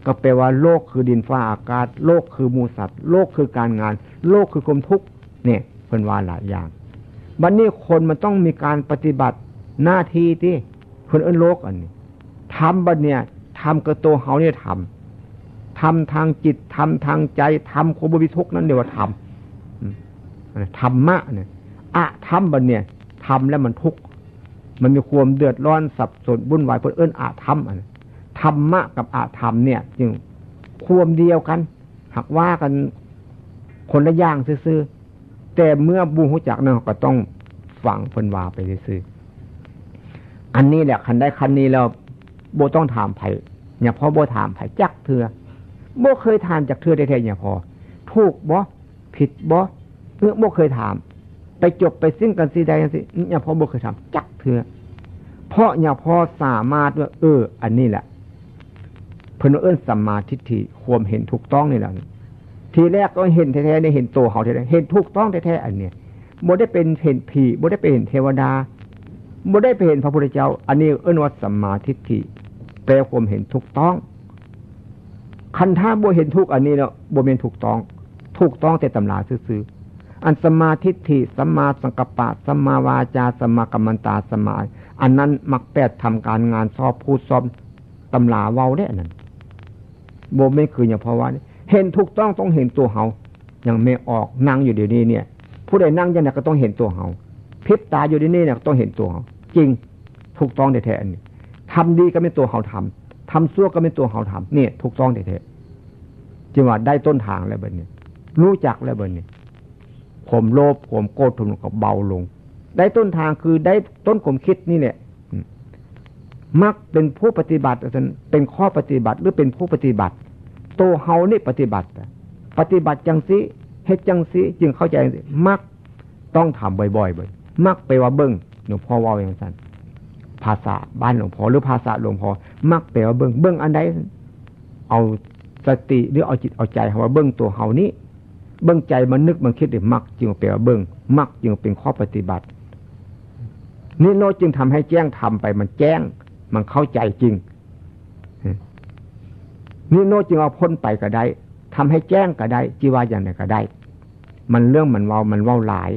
ก็แปลว่าโลกคือดินฟ้าอากาศ โลกคือมูสัตว์ โลกคือการงาน โลกคือความทุกข์เนี่ยเพิ่นว่าหลายอย่างบัดนนี้คนมันต้องมีการปฏิบัติหน้าที่ที่ เพิ่นเอิ้นโลกอันนี้ทำบัดเนี่ยทำกระตัวเฮาเนี่ยทำทำทางจิตทำทางใจทำโคบวิทุกนั้นเดียวว่าทำธรรมะเนี่ยอะทำบัดเนี่ยทำแล้วมันทุกข์มันมีความเดือดร้อนสับสนบุ่นวายเพื่อเอิ้นอาธรรมธรรมะกับอาธรรมเนี่ยจึงควมเดียวกัน หักว่ากันคนละอย่างซื่อแต่เมื่อบูหุจักเนี่ยก็ต้องฝังเพิ่นวาไปซื่อ อันนี้แหละคันได้คันนี้แล้วโบต้องถามไผ่เนี่ยพอโบถามไผ่จักเถื่อโบเคยถามจากเถื่อได้แท้เนี่ยพอถูกบ่ผิดบ่เออโบเคยถาม ไปจบไปสิ้นกันสีใดกันสิเนี่ยพอโบเคยถามจักเถื่อเพราะเนี่ยพอสามารถว่าเออ อันนี้แหละเพิ่นเอิ้นสัมมาทิฏฐิความเห็นถูกต้องนี่แหละทีแรกก็เห็นแท้ๆในเห็นตัวเขาแท้ๆเห็นถูกต้องแท้ๆอันเนี้ยบ่ได้เป็นเห็นผีบ่ได้เป็นเทวดา บ่ได้ไปเห็นพระพุทธเจ้า อันนี้เอิ้นว่าสัมมาทิฏฐิแปลความเห็นถูกต้อง คันท่าบ่เห็นทุกอันนี้เนาะบ่เป็นถูกต้อง ถูกต้องแต่ตำราซื่ออันสมาทิฏฐิสมมาสังกปะสมมาวาจาสมากัมมันตาสมาอันนั้นมักแปดทำการงานสอบพูดสอบตำราเว้าได้อันนั้นโบไม่คืออย่างเพราะว่าเห็นถูกต้องต้องเห็นตัวเขายังไม่ออกนั่งอยู่เดี๋ยวนี้เนี่ย ผู้ใดนั่งยังไงก็ต้องเห็นตัวเขา พิบตาอยู่เดี๋ยวนี้เนี่ยต้องเห็นตัวเขาจริงถูกต้องแท้ๆอันนี้ทำดีก็เป็นตัวเขาทำทำซั่วก็เป็นตัวเขาทำเนี่ยถูกต้องแท้ๆจึงว่าได้ต้นทางแล้วเบอร์นี้รู้จักแล้วเบอร์นี้ผมโลภผมโกรธผมก็เบาลง ได้ต้นทางคือได้ต้นผมคิดนี่แหละมักเป็นผู้ปฏิบัติเป็นข้อปฏิบัติหรือเป็นผู้ปฏิบัติ โตเฮานี่ปฏิบัติ ปฏิบัติจังสิเฮ็ดจังสิจึงเข้าใจมรรคต้องทำบ่อยๆบ่อย มรรคแปลว่าเบิ้งหลวงพ่อว่าอย่างนั้นภาษาบ้านหลวงพ่อหรือภาษาหลวงพ่อมรรคแปลว่าเบิ้งเบิ้งอันใดเอาสติหรือเอาจิตเอาใจว่าเบิ้งตัวเฮานี้ เบิ้งใจมันนึกมันคิดหรือมรรคจึงแปลว่าเบิ้งมรรคจึงเป็นข้อปฏิบัตินี่โนจึงทำให้แจ้งทำไปมันแจ้ง มันเข้าใจจริงนี่โนจึงเอาพ้นไปก็ได้ทำให้แจ้งก็ได้จีว่าอย่างไรก็ได้ มันเรื่องมันเว้ามันเว้าหลาย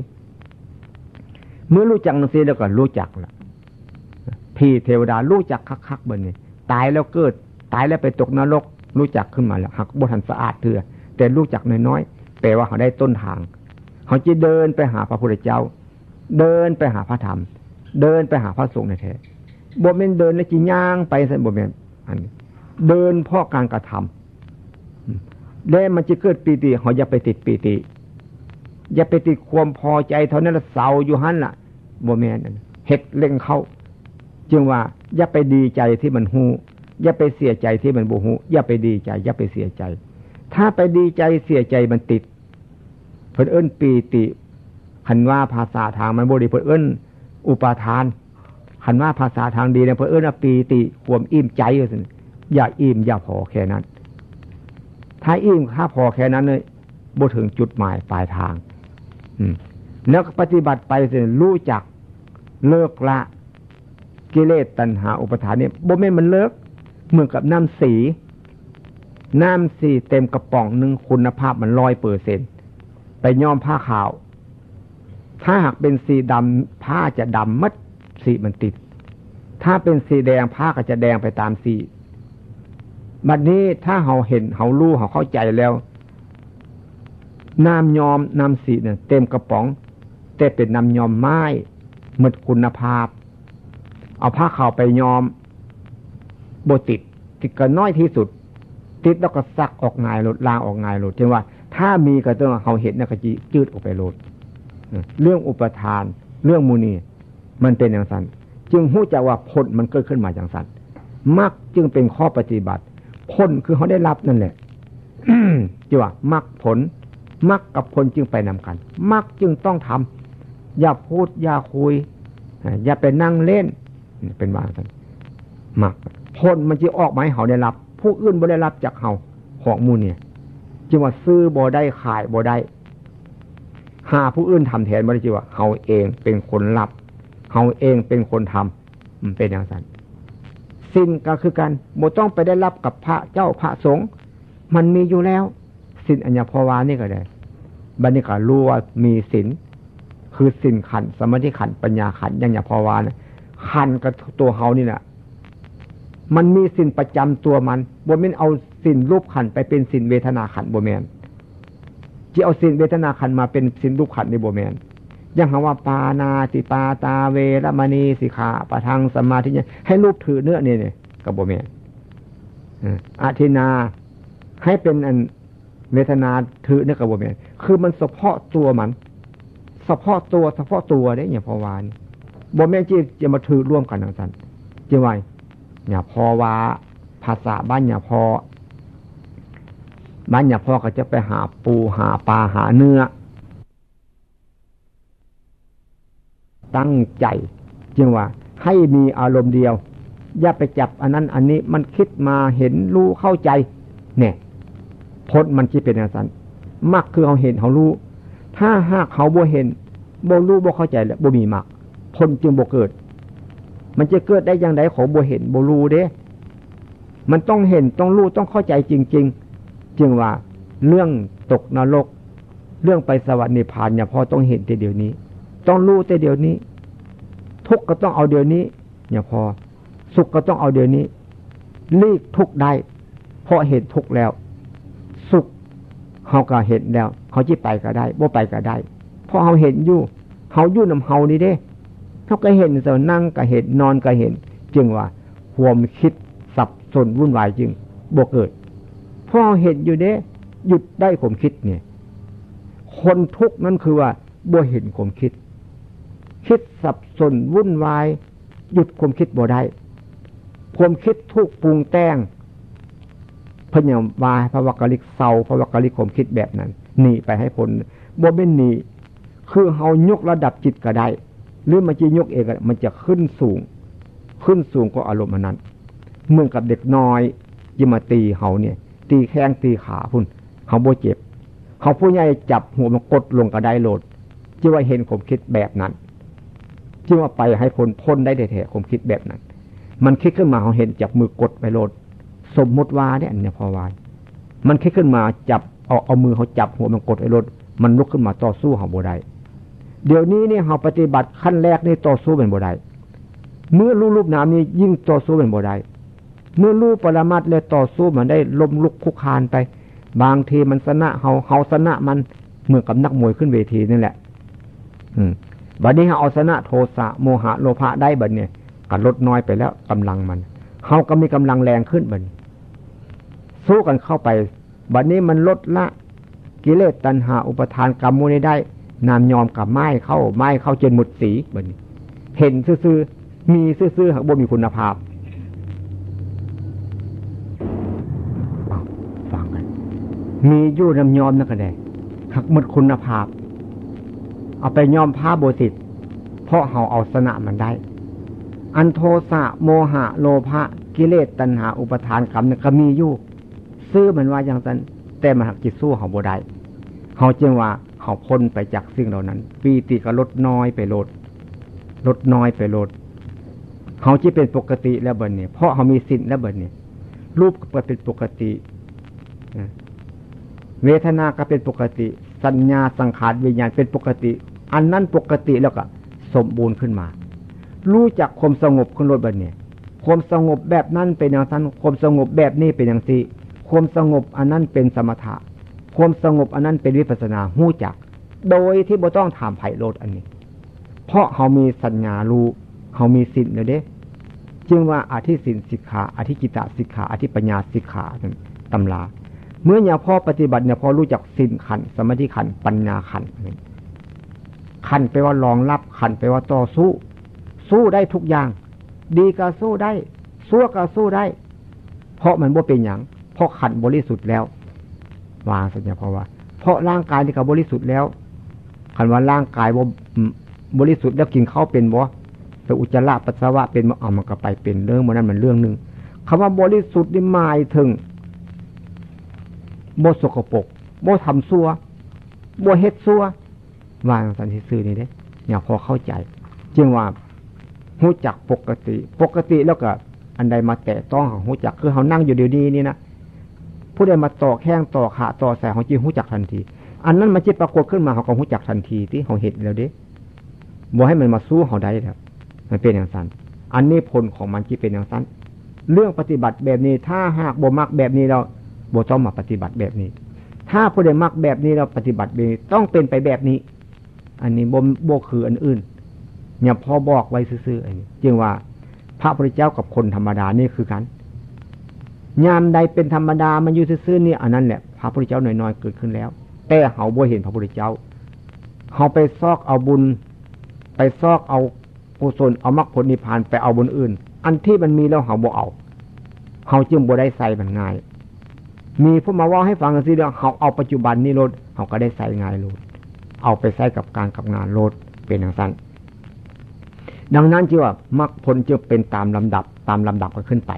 เมื่อรู้จักนังสีแล้วก็รู้จักละพี่เทวดารู้จักคักๆบนนี้ตายแล้วเกิด ตายแล้วไปตกนรก รู้จักขึ้นมาแล้วหักบุทันสะอาดเถื่อแต่รู้จักน้อยๆแปลว่าเขาได้ต้นทาง เขาจะเดินไปหาพระพุทธเจ้า เดินไปหาพระธรรม เดินไปหาพระสงฆ์ในแท้บ่เมนเดินแล้วจีย่างไปสันบ่เมนอันเดินเพราะการกระทำแล้วมันจะเกิดปีติเขาอย่าไปติดปีติ อย่าไปติดความพอใจเท่านั้นละเสาอยู่หันล่ะโบแมนเห็ดเล่งเข้า จึงว่า อย่าไปดีใจที่มันหูอย่าไปเสียใจที่มันบูหูอย่าไปดีใจ อย่าไปเสียใจ ถ้าไปดีใจเสียใจมันติด เพิ่นเอิ้นปีติหันว่าภาษาทางมันบริเพิ่นเอิ้น อุปาทานหันว่าภาษาทางดีเนี่ยเพิ่นเอิ้นปีติความอิ่มใจสิอย่าอิ่มอย่าพอแค่นั้น ถ้าอิ่มถ้าพอแค่นั้นเลยบ่ถึงจุดหมายปลายทาง แล้วปฏิบัติไปสร็จรู้จักเลิกละ กิเลสตัณหาอุปทานเนี่ยบ่แม่มันเลิก เหมือนกับน้ำสี น้ำสีเต็มกระป๋องหนึ่งคุณภาพมันร้อยเปอร์เซ็นไปย้อมผ้าขาว ถ้าหากเป็นสีดำผ้าจะดำมัดสีมันติด ถ้าเป็นสีแดงผ้าก็จะแดงไปตามสีบัดนี้ถ้าเขาเห็นเขารู้เขาเข้าใจแล้ว น้ำยอมน้ำสีเนี่ย เต็มกระป๋อง แต่เป็นน้ำยอมไม้หมดคุณภาพ เอาผ้าขาวไปยอมโบติดติดก็น้อยที่สุด ติดแล้วก็ซักออกงายหลดล้างออกงายหลดจึงว่า ถ้ามีก็ต้องเขาเห็นนะก็จีจืดออกไปหลดเรื่องอุปทาน เรื่องมูนีมันเป็นอย่างสันจึงหู้จักว่าผลมันเกิดขึ้นมาอย่างสันมักจึงเป็นข้อปฏิบัติผลคือเขาได้รับนั่นแหละจีว่ามักผล มักกับผลจึงไปนำกันมักจึงต้องทำอย่าพูดอย่าคุย อย่าไปนั่งเล่น เป็นว่ากันมักพ้นมันจะออกมาให้เขาได้รับ ผู้อื่นบ่ได้รับจากเขาของมูเนี่ยจึงว่าซื้อบ่ได้ขายบ่ได้หาผู้อื่นทำแทนบ่ได้จีว่าเขาเองเป็นคนรับเขาเองเป็นคนทำมันเป็นอย่างนั้นสิ่งก็คือการบ่ต้องไปได้รับกับพระเจ้าพระสงฆ์มันมีอยู่แล้ว สินอัญญพวานี่ก็ได้ บัณฑิการู้ว่ามีสินคือสินขันสมาธิขันปัญญาขันอย่างอย่างพวานะขันกับตัวเฮานี่แหละมันมีสินประจำตัวมันบ่แม่นเอาสินรูปขันไปเป็นสินเวทนาขันบ่แมนจะเอาสินเวทนาขันมาเป็นสินรูปขันในบ่แมนยังคำว่าปานาติปาตาเวรมณีสิกขาปะทังสมาธิเนี่ยให้รูปถือเนื้อเนี่ยเนี่ยกับบ่แมนอาทินาให้เป็นอันเวทนาถือเนื้อกับบ่แมน คือมันเฉพาะตัวมันเฉพาะตัวเฉพาะตัวเนี่ยพอวานบ่แม่จีจะมาถือร่วมกันอย่างนั้นจีไว้อย่าพอว่าภาษาบ้านอย่าพอบ้านอย่าพอก็จะไปหาปูหาปลาหาเนื้อ ตั้งใจจึงว่า ให้มีอารมณ์เดียว อย่าไปจับอันนั้น อันนี้มันคิดมาเห็นรู้เข้าใจ เนี่ยพดมันคิดเป็นอย่างนั้น มักคือเขาเห็นเขารู้ ถ้าหากเขาบ่เห็นบ่รู้บ่เข้าใจแล้วบ่มีมักพลจึงบ่เกิด มันจะเกิดได้อย่างไรของโบเห็นโบรูเด้ มันต้องเห็นต้องรู้ต้องเข้าใจจริง ๆ จึงว่าเรื่องตกนรก เรื่องไปสวรรค์นิพพานเนี่ยพอต้องเห็นแต่เดี๋ยวนี้ ต้องรู้แต่เดี๋ยวนี้ ทุกก็ต้องเอาเดี๋ยวนี้เนี่ยพอ สุขก็ต้องเอาเดี๋ยวนี้ลีกทุกได้ เพราะเห็นทุกแล้ว สุข เขาก็เห็นแล้ว เขาจีไปก็ได้บ่ไปก็ได้เพราะเขาเห็นอยู่เขาอยู่นำเฮานี่เด้เขาก็เห็นเสนั่งก็เห็นนอนก็เห็น จึงว่าความคิดสับสนวุ่นวายจึงบวกเกิดพอเห็นอยู่เด้หยุดได้ผมคิดเนี่ย คนทุกนั่นคือว่าบ่เห็นผมคิด คิดสับสนวุ่นวาย หยุดความคิดบ่ได้ความคิดทุกปรุงแต่ง พญาวาพระวักกลิกเศร้าพระวักกลิกความคิดแบบนั้นหนีไปให้ผลบ่เป็นหนีคือเฮายกระดับจิตก็ได้ หรือมันจะยกเองมันจะขึ้นสูง ขึ้นสูงก็อารมณ์นั้นเมื่อกับเด็กน้อยยิมาตีเขาเนี่ย ตีแข้งตีขาพุ่นเขาโบเจ็บ เขาผู้ใหญ่จับหัวมันกดลงกระไดโหลดจีว่าเห็นผมคิดแบบนั้นจีว่าไปให้พ้นพ้นได้แท้ๆผมคิดแบบนั้น มันคิดขึ้นมาเขาเห็นจับมือกดไปโหลด สมมติว่าเนี่ยเนี่ยพอวายมันคิดขึ้นมาจับเอาเอามือเขาจับหัวมันกดไอ้รถ มันลุกขึ้นมาต่อสู้เขาโบได้เดี๋ยวนี้นี่เราปฏิบัติขั้นแรกนี่ต่อสู้เป็นบ่ได้เมื่อรู้รูปนามนี้ยิ่งต่อสู้เป็นบ่ได้เมื่อรู้ปรมัตเลยต่อสู้มันได้ล้มลุกคุกคานไป บางทีมันสนะเฮาเฮาสนะมันเหมือนกับนักมวยขึ้นเวทีนี่แหละ อืมบัดนี้เขาเอาชนะโทสะโมหะโลภะได้บัดเนี่ยก็ลดน้อยไปแล้วกำลังมันเฮาก็มีกำลังแรงขึ้นบัด สู้กันเข้าไป บัดนี้มันลดละกิเลสตัณหาอุปทานกรรมมูนี้ได้นามยอมกับไม้เข้าไม้เข้าจนหมดสีบันเห็นซื่อๆมีซื่อๆหากบ่มีคุณภาพฟังกัน มียู่นำยอมนั่นก็ได้หักหมดคุณภาพ เอาไปยอมผ้าโบสิตเพราะเฮาเอาสนะมันได้ อันโทสะโมหะ โลภะกิเลสตัณหาอุปทานกรรมนี่นก็มีอยู่ ซื้อมันว่าอย่างนั้นแต่มันหักจิตสู้เฮาบ่ได้เฮาจึงว่าเขาพ้นไปจากสิ่งเหล่านั้น ปีติก็ลดน้อยไปลด ลดน้อยไปลดเขาที่เป็นปกติแล้วบนเนี่ยเพราะเขามีสินแล้วบนเนี่ยรูปก็เป็นปกติเวทนาก็เป็นปกติ สัญญาสังขารวิญญาณเป็นปกติ อันนั้นปกติแล้วก็สมบูรณ์ขึ้นมา รู้จักความสงบขึ้นรถบนเนี่ยความสงบแบบนั้นเป็นอย่างนั้นความสงบแบบนี้เป็นอย่างนี้ ความสงบอันนั้นเป็นสมถะ ความสงบอันนั้นเป็นวิปัสนาหู้จัก โดยที่บ่ต้องถามไผ่โลดอันนี้ เพราะเขามีสัญญารู้เขามีสินเลยเด้จึงว่าอธิสินสิกขาอธิจิตาสิกขาอธิปัญญาสิกขาตำราเมื่อเนี่ยพ่อปฏิบัติเนี่ยพอรู้จักสินขัน สมาธิขันปัญญาขันขันไปว่ารองรับขันไปว่าต่อสู้ สู้ได้ทุกอย่าง ดีก็สู้ได้ซัวก็สู้ได้ เพราะมันบ่เป็นอย่าง ราะขันบริสุทธิ์แล้ววางสัญญาเพราะว่าเพราะร่างกายนี่ก็บริสุทธิ์แล้วคันว่าร่างกายว่าบริสุทธิ์แล้วกินข้าวเป็นบ่แต่อุจจาระปัสสาวะเป็นเอามันก็ไปเป็นเรื่องมันนั้นมันเรื่องหนึ่งคำว่าบริสุทธิ์นี่หมายถึงโบสกปรกโบทำซัวโบเฮ็ดซัววางสันติซื่อนี่เด้อย่าพอเข้าใจ จึงว่าหูจักปกติ ปกติแล้วก็ อันใดมาแตะต้องของหูจักคือเขานั่งอยู่เดี๋ยวนี้นี่นะ ผู้ใดมาต่อแข้งต่อขาต่อแสของจีหูจักทันที อันนั้นมันจะปรากฏขึ้นมาเขาก็หูจักทันทีที่เขาเห็นแล้วเด้บ่ให้มันมาสู้เขาได้แล้วมันเป็นอย่างสั้นอันนี้ผลของมันที่เป็นอย่างสั้นเรื่องปฏิบัติแบบนี้ ถ้าหากบ่มักแบบนี้เราบ่ต้องมาปฏิบัติแบบนี้ ถ้าผู้ใดมักแบบนี้เราปฏิบัติแบบนี้ต้องเป็นไปแบบนี้ อันนี้บ่บ่คืออันอื่นเนี่ยพอบอกไว้ซื่อๆอันนี้จึงว่าพระพุทธเจ้ากับคนธรรมดานี่คือกัน ยามใดเป็นธรรมดามันอยู่ซื่อๆนี่อันนั้นแหละพระพุทธเจ้าน้อยๆเกิดขึ้นแล้ว แต่เขาบ่เห็นพระพุทธเจ้าเขาไปซอกเอาบุญ ไปซอกเอากุศลเอามรรคผลนิพพานไปเอาบนอื่น อันที่มันมีแล้วเขาบ่เอาเขาจึงบ่ได้ใส่มันง่าย มีผู้มาว่าให้ฟังกันสิเรื่องเขาเอาปัจจุบันนี่ลดเขาก็ได้ใส่ง่ายลดเอาไปใส่กับการกับงานลดเป็นอย่างสั้นดังนั้นจึงว่ามรรคผลจึงเป็นตามลำดับตามลำดับก็ขึ้นไป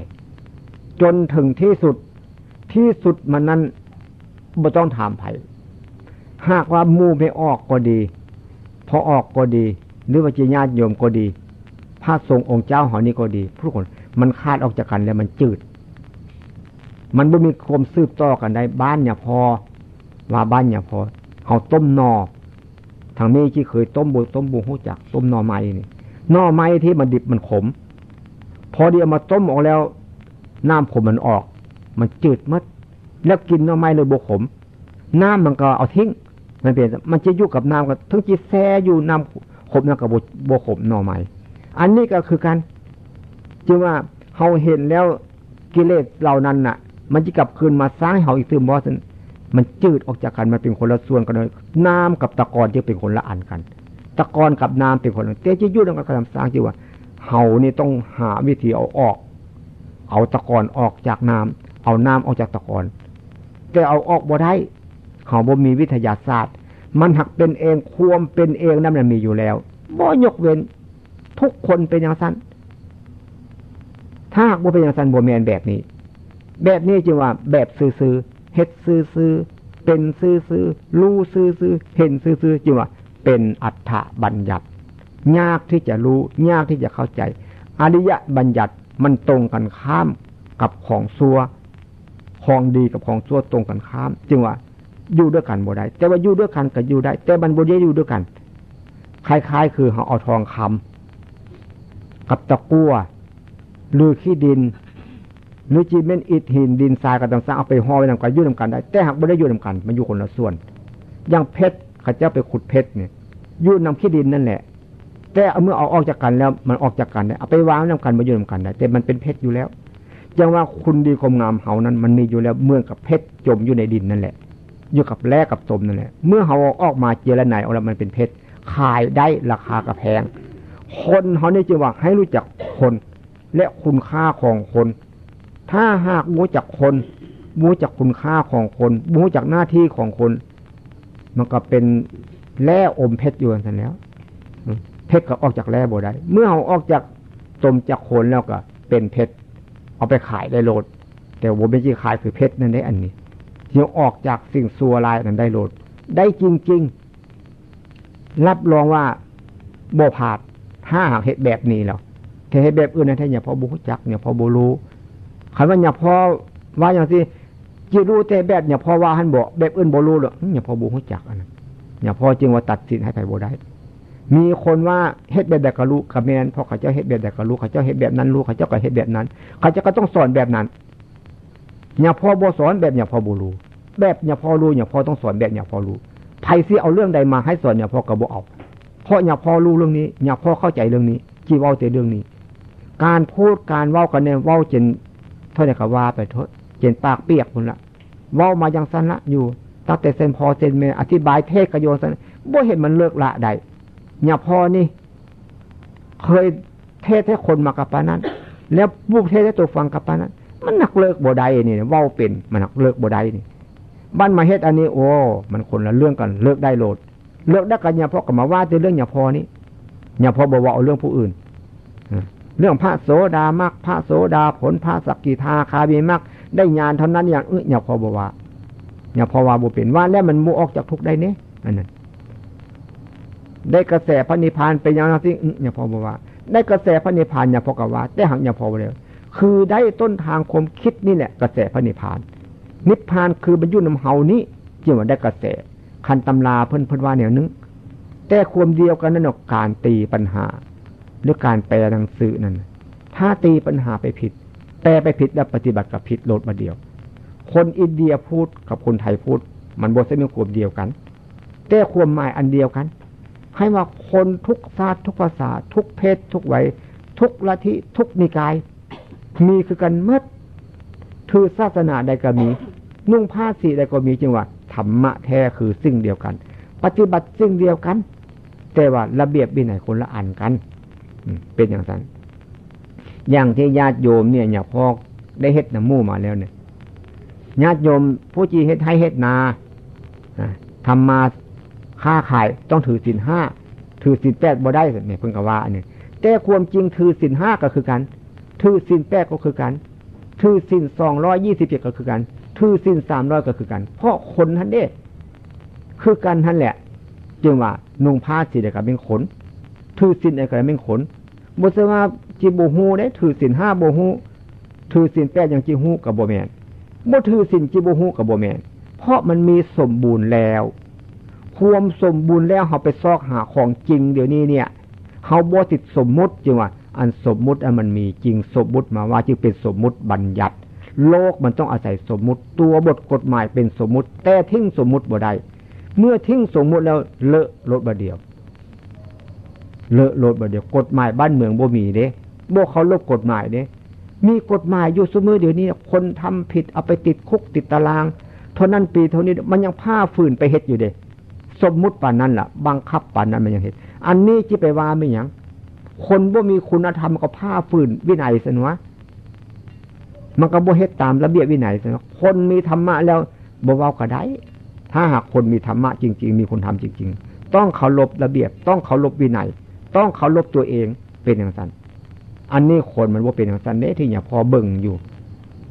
จนถึงที่สุดที่สุดมันนั้นไม่ต้องถามไผหากว่ามู่ไม่ออกก็ดี พอออกก็ดี หรือว่าจีญาติโยมก็ดีพระทรงองค์เจ้าหอนี้ก็ดีผู้คน มันคาดออกจากกันแล้วมันจืด มันไม่มีคมซืบต่อกันได้บ้านเนี่ยพอ ว่าบ้านเนี่ยพอเอาต้มนอทางนี้ที่เคยต้มบุต้มบุหูจัก ต้มนอไม้นี่นอไม้ที่มันดิบมันขม พอเดียวมาต้มออกแล้ว น้ำขมมันออก มันจืดมัด แล้วกินนอไม้เลยบวขม น้ำมันก็เอาทิ้ง มันเปลี่ยนมันจะยุ่กับน้ำก็ทั้งจีแซ่อยู่น้ำขมแล้วกับบวขมนอไม้อันนี้ก็คือการจึงว่าเขาเห็นแล้วกิเลสเหล่านั้นน่ะ มันจะกลับคืนมาสร้างเขาอีกซึมบอสมันจืดออกจากกันมันเป็นคนละส่วนกันเลยน้ำกับตะกอนจะเป็นคนละอันกัน ตะกอนกับน้ำเป็นคนละเตจิยุ่งกับการสร้างจีว่าเฮานี่ต้องหาวิธีเอาออก เอาตะกอนออกจากน้ำเอาน้ำออกจากตะกอนแต่เอาออกบ่ได้เขาบ่มีวิทยาศาสตร์ มันหักเป็นเองควมเป็นเองนั่นมมีอยู่แล้วบ่ยกเว้น ทุกคนเป็นอย่างสั้นถ้าหากว่เป็นอย่างสั้นบวแมนแบบนี้ แบบนี้จึงว่าแบบซื่อเฮ็ดซื่อเป็นซื่อรู้ซื่อเห็นซื่อจึงว่าเป็นอัฏฐบัญญัติ ยากที่จะรู้ ยากที่จะเข้าใจ อริยบัญญัติ มันตรงกันข้ามกับของซัวของดีกับของซัวตรงกันข้าม จึงว่าอยู่ด้วยกันบ่ได้ แต่ว่าอยู่ด้วยกันก็อยู่ได้ แต่บรรบุได้อยู่ด้วยกัน คล้ายๆ คือเขาเอาทองคำกับตะกั่วหรือขี้ดินหรือจีเมนอิฐหินดินทรายกันต่างๆเอาไปห่อไว้นำกันยุ่นำกันได้ แต่หากไม่ได้ยุ่นำกัน มันอยู่คนละส่วน อย่างเพชรข้าเจ้าไปขุดเพชรเนี่ยยุ่นำขี้ดินนั่นแหละ แต่เมื่อเอาออกจากกันแล้วมันออกจากกันได้เอาไปวางนำกันมายุ่นำกันได้แต่มันเป็นเพชรอยู่แล้วยังว่าคุณดีความงามเฮานั้น มันมีอยู่แล้วเมื่อกับเพชรจมอยู่ในดินนั่นแหละ อยู่กับแร่กับสมนั่นแหละ เมื่อเขาออกมาเจรไนเอาแล้วมันเป็นเพชรขายได้ราคากระแพง คนเขานี่จึงว่าให้รู้จักคน และคุณค่าของคน ถ้าหากมูจักคนมูจักคุณค่าของคนมูจักหน้าที่ของคน มันก็เป็นแร่อมเพชรอยู่กันแล้ว เพชรก็ออกจากแร่บ่ได้ เมื่อเอาออกจากตมจากโคนแล้วก็เป็นเพชรเอาไปขายได้โลด แต่ว่าไม่ใช่ขายคือเพชรนั่นได้อันนี้เที่ยวออกจากสิ่งสัวลายนั้นได้โลด ได้จริงๆ รับรองว่าโบผาดถ้าหากเหตุแบบนี้แล้วแต่ให้แบบอื่นนะท่านอย่าพอบุจักเนี่ยพอบุรู้คำว่าอย่าพอว่าอย่างที่จีรู้แต่แบบอย่าพอว่าหันบอกแบบอื่นบุรู้หรอกอย่าพอบุจักอันนั้นอย่าพอจึงว่าตัดสินให้ไปบุได้ มีคนว่าเฮ็ดแบบใดก็รู้กับแมนพอเขาเจ้าเฮ็ดแบบใดก็รู้เขาเจ้าเฮ็ดแบบนั้นรู้เขาเจ้าก็เฮ็ดแบบนั้น เขาเจ้าก็ต้องสอนแบบนั้นอย่าพอบสอนแบบอย่าพอบุรู้แบบอย่าพอรู้อย่าพอต้องสอนแบบอย่าพอรู้ไทยซีเอาเรื่องใดมาให้สอนอย่าพอกระบุเอาเพราะอย่าพอรู้เรื่องนี้อย่าพอเข้าใจเรื่องนี้จีว่าแต่เรื่องนี้ การพูดการเว้ากันเนี่ยเว้าจนเท่าไหร่ก็ว่าไปเถอะเจนปากเปียกหมดละเว้ามายังสั้นละอยู่ตั้งแต่เซนพอเซนเมอธิบายเทศกระโยนสันบ่เห็นมันเลิกละใด เนี่ยพอนี่ เคยเทศให้คนมากับปานั้น แล้วบุกเทศให้ตัวฟังกับปานั้น มันหนักเลิกบ่ได้นี่เว้าเป็นมันหนักเลิกบ่ได้นี่บ้านมาเฮ็ดอันนี้โอ้ มันคนละเรื่องกันเลิกได้โลด เลิกได้กันเนี่ยพอกับมาว่าแต่เรื่องเนี่ยพอนี้เนี่ยพอบอกว่าเอาเรื่องผู้อื่นเรื่องพระโสดามักพระโสดาผลพระสกิทาคาบีมักได้ญาณเท่านั้นอย่างเอออย่าพอบว่าอย่าพอว่าบุเป็นว่าแล้วมันมูออกจากทุกได้เนี้ยอันนั้น ได้กระแสพระนิพพานเป็นอย่างนั้นที่อย่าพอบอกว่า ได้กระแสพระนิพพานอย่าพอกว่าแต่หักอย่าพอเลยคือได้ต้นทางความคิดนี่แหละ กระแสพระนิพพาน นิพพานคือบรรยุนำเฮานี้จึงว่าได้กระแส คันตำราเพิ่นเพิ่นว่าเนี่ยนึงแต่ความเดียวกันนั่นการตีปัญหา หรือการแปลหนังสือนั่นถ้าตีปัญหาไปผิด แปลไปผิดแล้วปฏิบัติกับผิดโลดมาเดียว คนอินเดียพูดกับคนไทยพูด มันบทเส้นความเดียวกัน แต่ความหมายอันเดียวกัน ให้ว่าคนทุกชาติทุกภาษา ทุกเพศ ทุกวัยทุกละทิทุกนิกาย มีคือกันเมื่อถือศาสนาใดก็มี นุ่งผ้าสีใดก็มีจังหวะธรรมะแท้คือสิ่งเดียวกัน ปฏิบัติสิ่งเดียวกัน แต่ว่าระเบียบวินัยคนละอันกันเป็นอย่างนั้นอย่างที่ญาติโยมเนี่ยอย่าพอกได้เฮ็ดน้ำมู่มาแล้วเนี่ยญาติโยมผู้จีเฮ็ดให้เฮ็ดนาทำมา ค้าขายต้องถือสินห้าถือสินแปดบ่ได้เนี่ยเพิ่งกว่าอันนี้แต่ความจริงถือสินห้าก็คือกันถือสินแปดก็คือกันถือสินสองร้อยยี่สิบเจ็ดก็คือกันถือสินสามร้อยก็คือกัน เพราะคนท่านเด้คือกันท่านแหละ จึงว่านุ่งผ้าสีเดียวกับเป็นขนถือสินอะไรก็เป็นขนบุษว่าจีบูฮูได้ถือสินห้าโบฮูถือสินแปดอย่างจีฮูกับโบแมนบ่ถือสินจีบูฮูกับโบแมนเพราะมันมีสมบูรณ์แล้ว ความสมบูรณ์แล้วเขาไปซอกหาของจริง เดี๋ยวนี้เนี่ยเขาบ่ติดสมมุติจึงว่าอันสมมุติอันมันมีจริงสมมุติมาว่าจึงเป็นสมมุติบัญญัติ โลกมันต้องอาศัยสมมุติ ตัวบทกฎหมายเป็นสมมุติ แต่ทิ้งสมมุติบ่ได้เมื่อทิ้งสมมุติแล้วเลอะลดบาเดียว เลอะลดบาเดียวกฎหมายบ้านเมืองบ่มีเด้บ่เขาลบกฎหมายเด้มีกฎหมายอยู่เสมอเดี๋ยวนี้ คนทำผิดเอาไปติดคุกติดตาราง เท่านั้นปีเท่านี้มันยังผ้าฝืนไปเฮ็ดอยู่เด้ สมมุติป่านนั้นล่ะ บังคับป่านนั้นมันยังเฮ็ดอันนี้ที่ไปว่าไม่ยังคนบ่มีคุณธรรมก็ผ้าฝืนวินัยสนวะมันก็บ่เฮ็ดตามระเบียบวินัยสนวะคนมีธรรมะแล้วบ่เว้าก็ได้ถ้าหากคนมีธรรมะจริง ๆ มีคนทำจริง ๆ ต้องเคารพระเบียบ ต้องเคารพวินัย ต้องเคารพตัวเองเป็นอย่างนั้นอันนี้คนมันว่าเป็นอย่างนั้นเน่ที่อย่าพอเบิ่งอยู่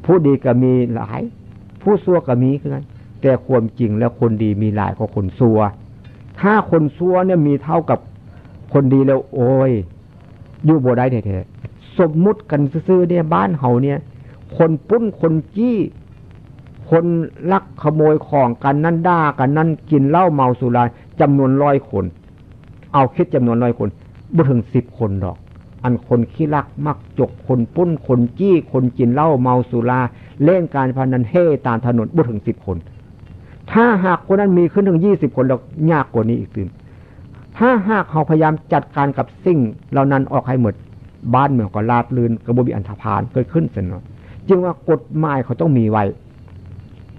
ผู้ดีก็มีหลาย ผู้ซัวก็มีคือกัน แต่ความจริงแล้วคนดีมีหลายกว่าคนซัว ถ้าคนซัวเนี่ยมีเท่ากับคนดีแล้ว โอ้ยอยู่บ่ได้แท้ๆสมมุติกันซื้อเนี่ยบ้านเฮาเนี่ย คนปุ้นคนจี้คนลักขโมยของกันนั่นด่ากันนั่นกินเหล้าเมาสุราจำนวนร้อยคน เอาคิดจำนวนร้อยคนบ่ถึงสิบคนดอก อันคนขี้ลักมักจกคนปุ้นคนจี้ คนกินเหล้าเมาสุราเล่นการพนันเฮ่ตามถนนบ่ถึงสิบคน ถ้าหากคนนั้นมีขึ้นถึงยี่สิบคนแล้วยากกว่านี้อีกตื่นถ้าหากเขาพยายามจัดการกับสิ่งเหล่านั้นออกให้หมดบ้านเมืองก็ราบลื่นกระบวนอันธพาลเกิดขึ้นเสนอจึงว่ากฎหมายเขาต้องมีไว้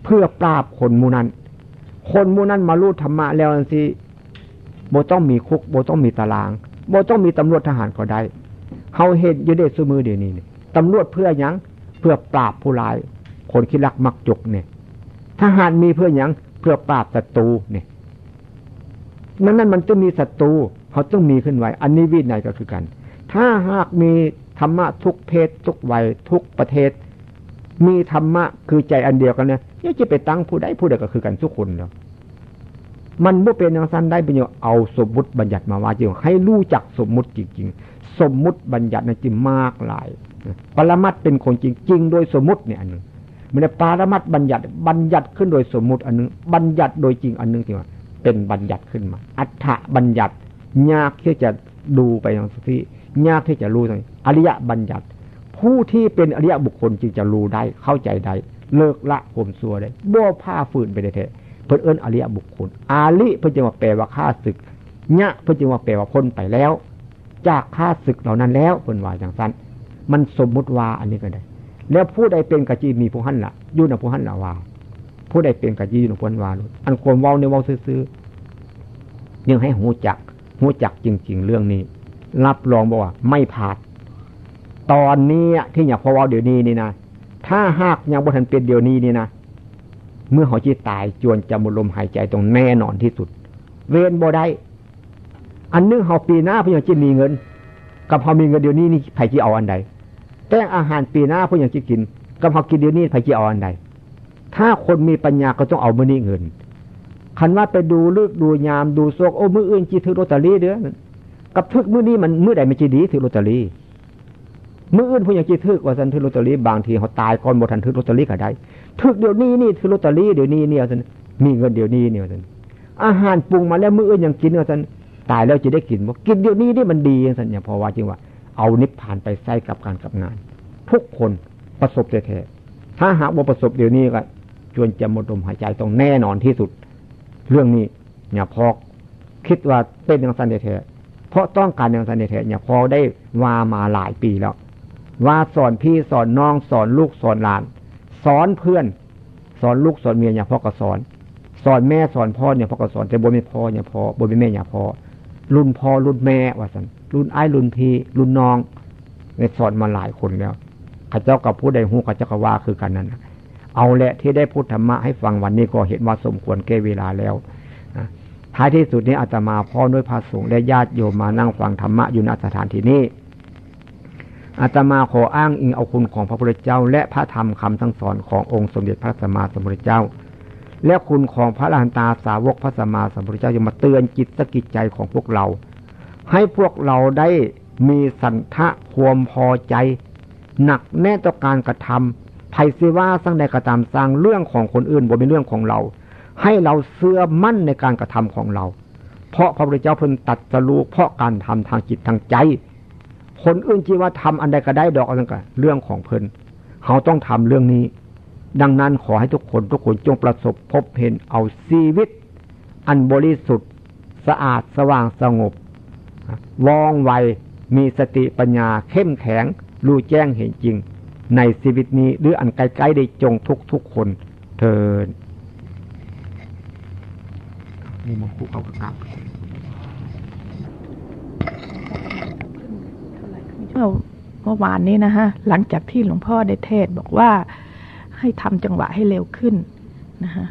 เพื่อปราบคนมูนั้น คนมูนั้นมารู้ธรรมะแล้วสิโบต้องมีคุกโบต้องมีตารางโบต้องมีตำรวจทหารก็ได้เขาเห็นยูเดสมือเดี๋ยวนี้ตำรวจเพื่อยังเพื่อปราบผู้ร้าย คนคิดลักมักจกเนี่ยทหารมีเพื่อยัง พื่อปราบศัตรูเนี่ยนั้นนั้นมันจะมีศัตรูเขาต้องมีขึ้นไว้ อันนี้วินัยก็คือกัน ถ้าหากมีธรรมะทุกเพศ ทุกวัยทุกประเทศ มีธรรมะคือใจอันเดียวกันเนี่ยยังจะไปตั้งผู้ใดผู้ใดก็คือกันทุกคนแล้วมันบ่เป็นอย่างสั้นได้ป็นอย่างเอาสมมุติบัญญัติมาว่าจริงให้รู้จักสมมุติจริง ๆ สมมุติบัญญัตินั้นจริงมากหลาย ปรมัตเป็นคนจริงจริงโดยสมมุติเนี่ยอันหนึ่ง มันในปรมัตบัญญัติ บัญญัติขึ้นโดยสมมุติอันหนึ่งบัญญัติโดยจริงอันหนึ่งที่ว่าเป็นบัญญัติขึ้นมา อัฏฐบัญญัติ ยากที่จะดูไปอย่างที่ยากที่จะรู้ตรงนี้อริยบัญญัติ ผู้ที่เป็นอริยบุคคลจึงจะรู้ได้เข้าใจได้เลิกละผมซัวได้บ่ผ้าฝืนไปได้แท้เพื่อเอิญอริยบุคคล อาลิเพื่อจะมาแปลว่าฆ่าศึกเนะเพื่อจะมาแปลว่าพ้นไปแล้ว จากฆ่าศึกเหล่านั้นแล้วเพิ่นว่าอย่างสั้นมันสมมุติว่าอันนี้ก็ได้ แล้วผู้ใดเป็นกะจีมีผู้หันละยุ่นผู้หันละว่าผู้ใดเป็นกะจียุ่นผู้หันวาอันควรเว้าในเว้าซื้อยังให้หูจักหูจักจริง ๆ เรื่องนี้ รับรองบอกว่า ไม่ผาด ตอนนี้ที่อยากพอว่าเดี๋ยวนี้นี่นะถ้าหากยังบุทันเป็นเดี๋ยวนี้นี่นะเมื่อเขาจีตายจวนจะมุลมหายใจตรงแน่นอนที่สุด เวนบ่ได้อันนึงเขาปีหน้าพี่ยังจะมีเงิน กับเขามีเงินเดี๋ยวนี้นี่ไผ่จีเอาอันใด แต่งอาหารปีหน้าพวกอย่างจะกินกับเขากินเดี๋ยวนี้ไผ่จีเอาอันใดถ้าคนมีปัญญาก็ต้องเอามือนี้เงิน คันว่าไปดูลึกดูยามดูโซกโอ้มืออื่นจีถือโรตารี่เด้อกับทึกมือนี้มันมือใดไม่จีดีถือโรตารี่มืออื่นพวกอย่างจีทึกว่าสันถือโรตารี่บางทีเขาตายก่อนหมดทันถือโรตารี่ก็ได้ทึกเดี๋ยวนี้นี่ถือโรตารี่เดี๋ยวนี้เนี่ยสันมีเงินเดี๋ยวนี้เนี่ยสันอาหารปรุงมาแล้วมืออื่นยังกินว่าสันตายแล้วจะได้กินบ่กินเดี๋ยวนี้นี่มันดีสันอย่างพอว่าจริงว่า เอานิพพานไปใส่กับการกับงาน ทุกคนประสบแท้ๆถ้าหากว่าประสบเดี๋ยวนี้ก็จวนจะหมดลมหายใจต้องแน่นอนที่สุด เรื่องนี้อย่าพอคิดว่าเป็นอย่างสันเทเพราะต้องการอย่างสันเทอย่าพอได้ว่ามาหลายปีแล้ว ว่าสอนพี่สอนน้องสอนลูกสอนหลาน สอนเพื่อน สอนลูกสอนเมียอย่าพ่อก็สอน สอนแม่สอนพ่อเนี่ยพ่อก็สอนแต่บ่ไม่พ่อเนี่ยพ่อบ่ไม่แม่อย่าพ่อรุ่นพ่อรุ่นแม่ว่าสัน รุ่นไอ้รุ่นพี่รุ่นน้องเนี่ยสอนมาหลายคนแล้วข้าเจ้ากับผู้ใดหูข้าเจ้าก็ว่าคือกันนั้นเอาแหละที่ได้พูดธรรมะให้ฟังวันนี้ก็เห็นว่าสมควรแก้เวลาแล้วท้ายที่สุดนี้อาตมาพ่อด้วยพระสงฆ์และญาติโยมมานั่งฟังธรรมะอยู่ณสถานที่นี้อาตมาขออ้างอิงเอาคุณของพระพุทธเจ้า และพระธรรมคำสั่งสอนขององค์สมเด็จพระสัมมาสัมพุทธเจ้า และคุณของพระลานตาสาวกพระสัมมาสัมพุทธเจ้าจะมาเตือนจิตสกิจใจของพวกเรา ให้พวกเราได้มีสันทะความพอใจ หนักแน่ต่อการกระทำไผ่ซิว่าสร้างใดกระทำสร้างเรื่องของคนอื่นบ่เป็นเรื่องของเรา ให้เราเสื่อมั่นในการกระทำของเรา เพราะพระพุทธเจ้าเพิ่นตัดสรู้เพราะการทำทางจิตทางใจ คนอื่นจีว่าทำอันใดก็ได้ดอกอะไรก็เรื่องของเพิ่นเขาต้องทำเรื่องนี้ ดังนั้นขอให้ทุกคนทุกคนจงประสบพบเห็นเอาชีวิต อันบริสุทธิ์ สะอาดสว่างสงบ ว่องไว มีสติปัญญาเข้มแข็ง รู้แจ้งเห็นจริง ในชีวิตนี้หรืออันใกล้ๆได้จงทุกทุกคนเทินนี่มันคู่เขาประกาศเมื่อเมื่อวานนี้นะฮะ หลังจากที่หลวงพ่อได้เทศบอกว่าให้ทำจังหวะให้เร็วขึ้นนะฮะ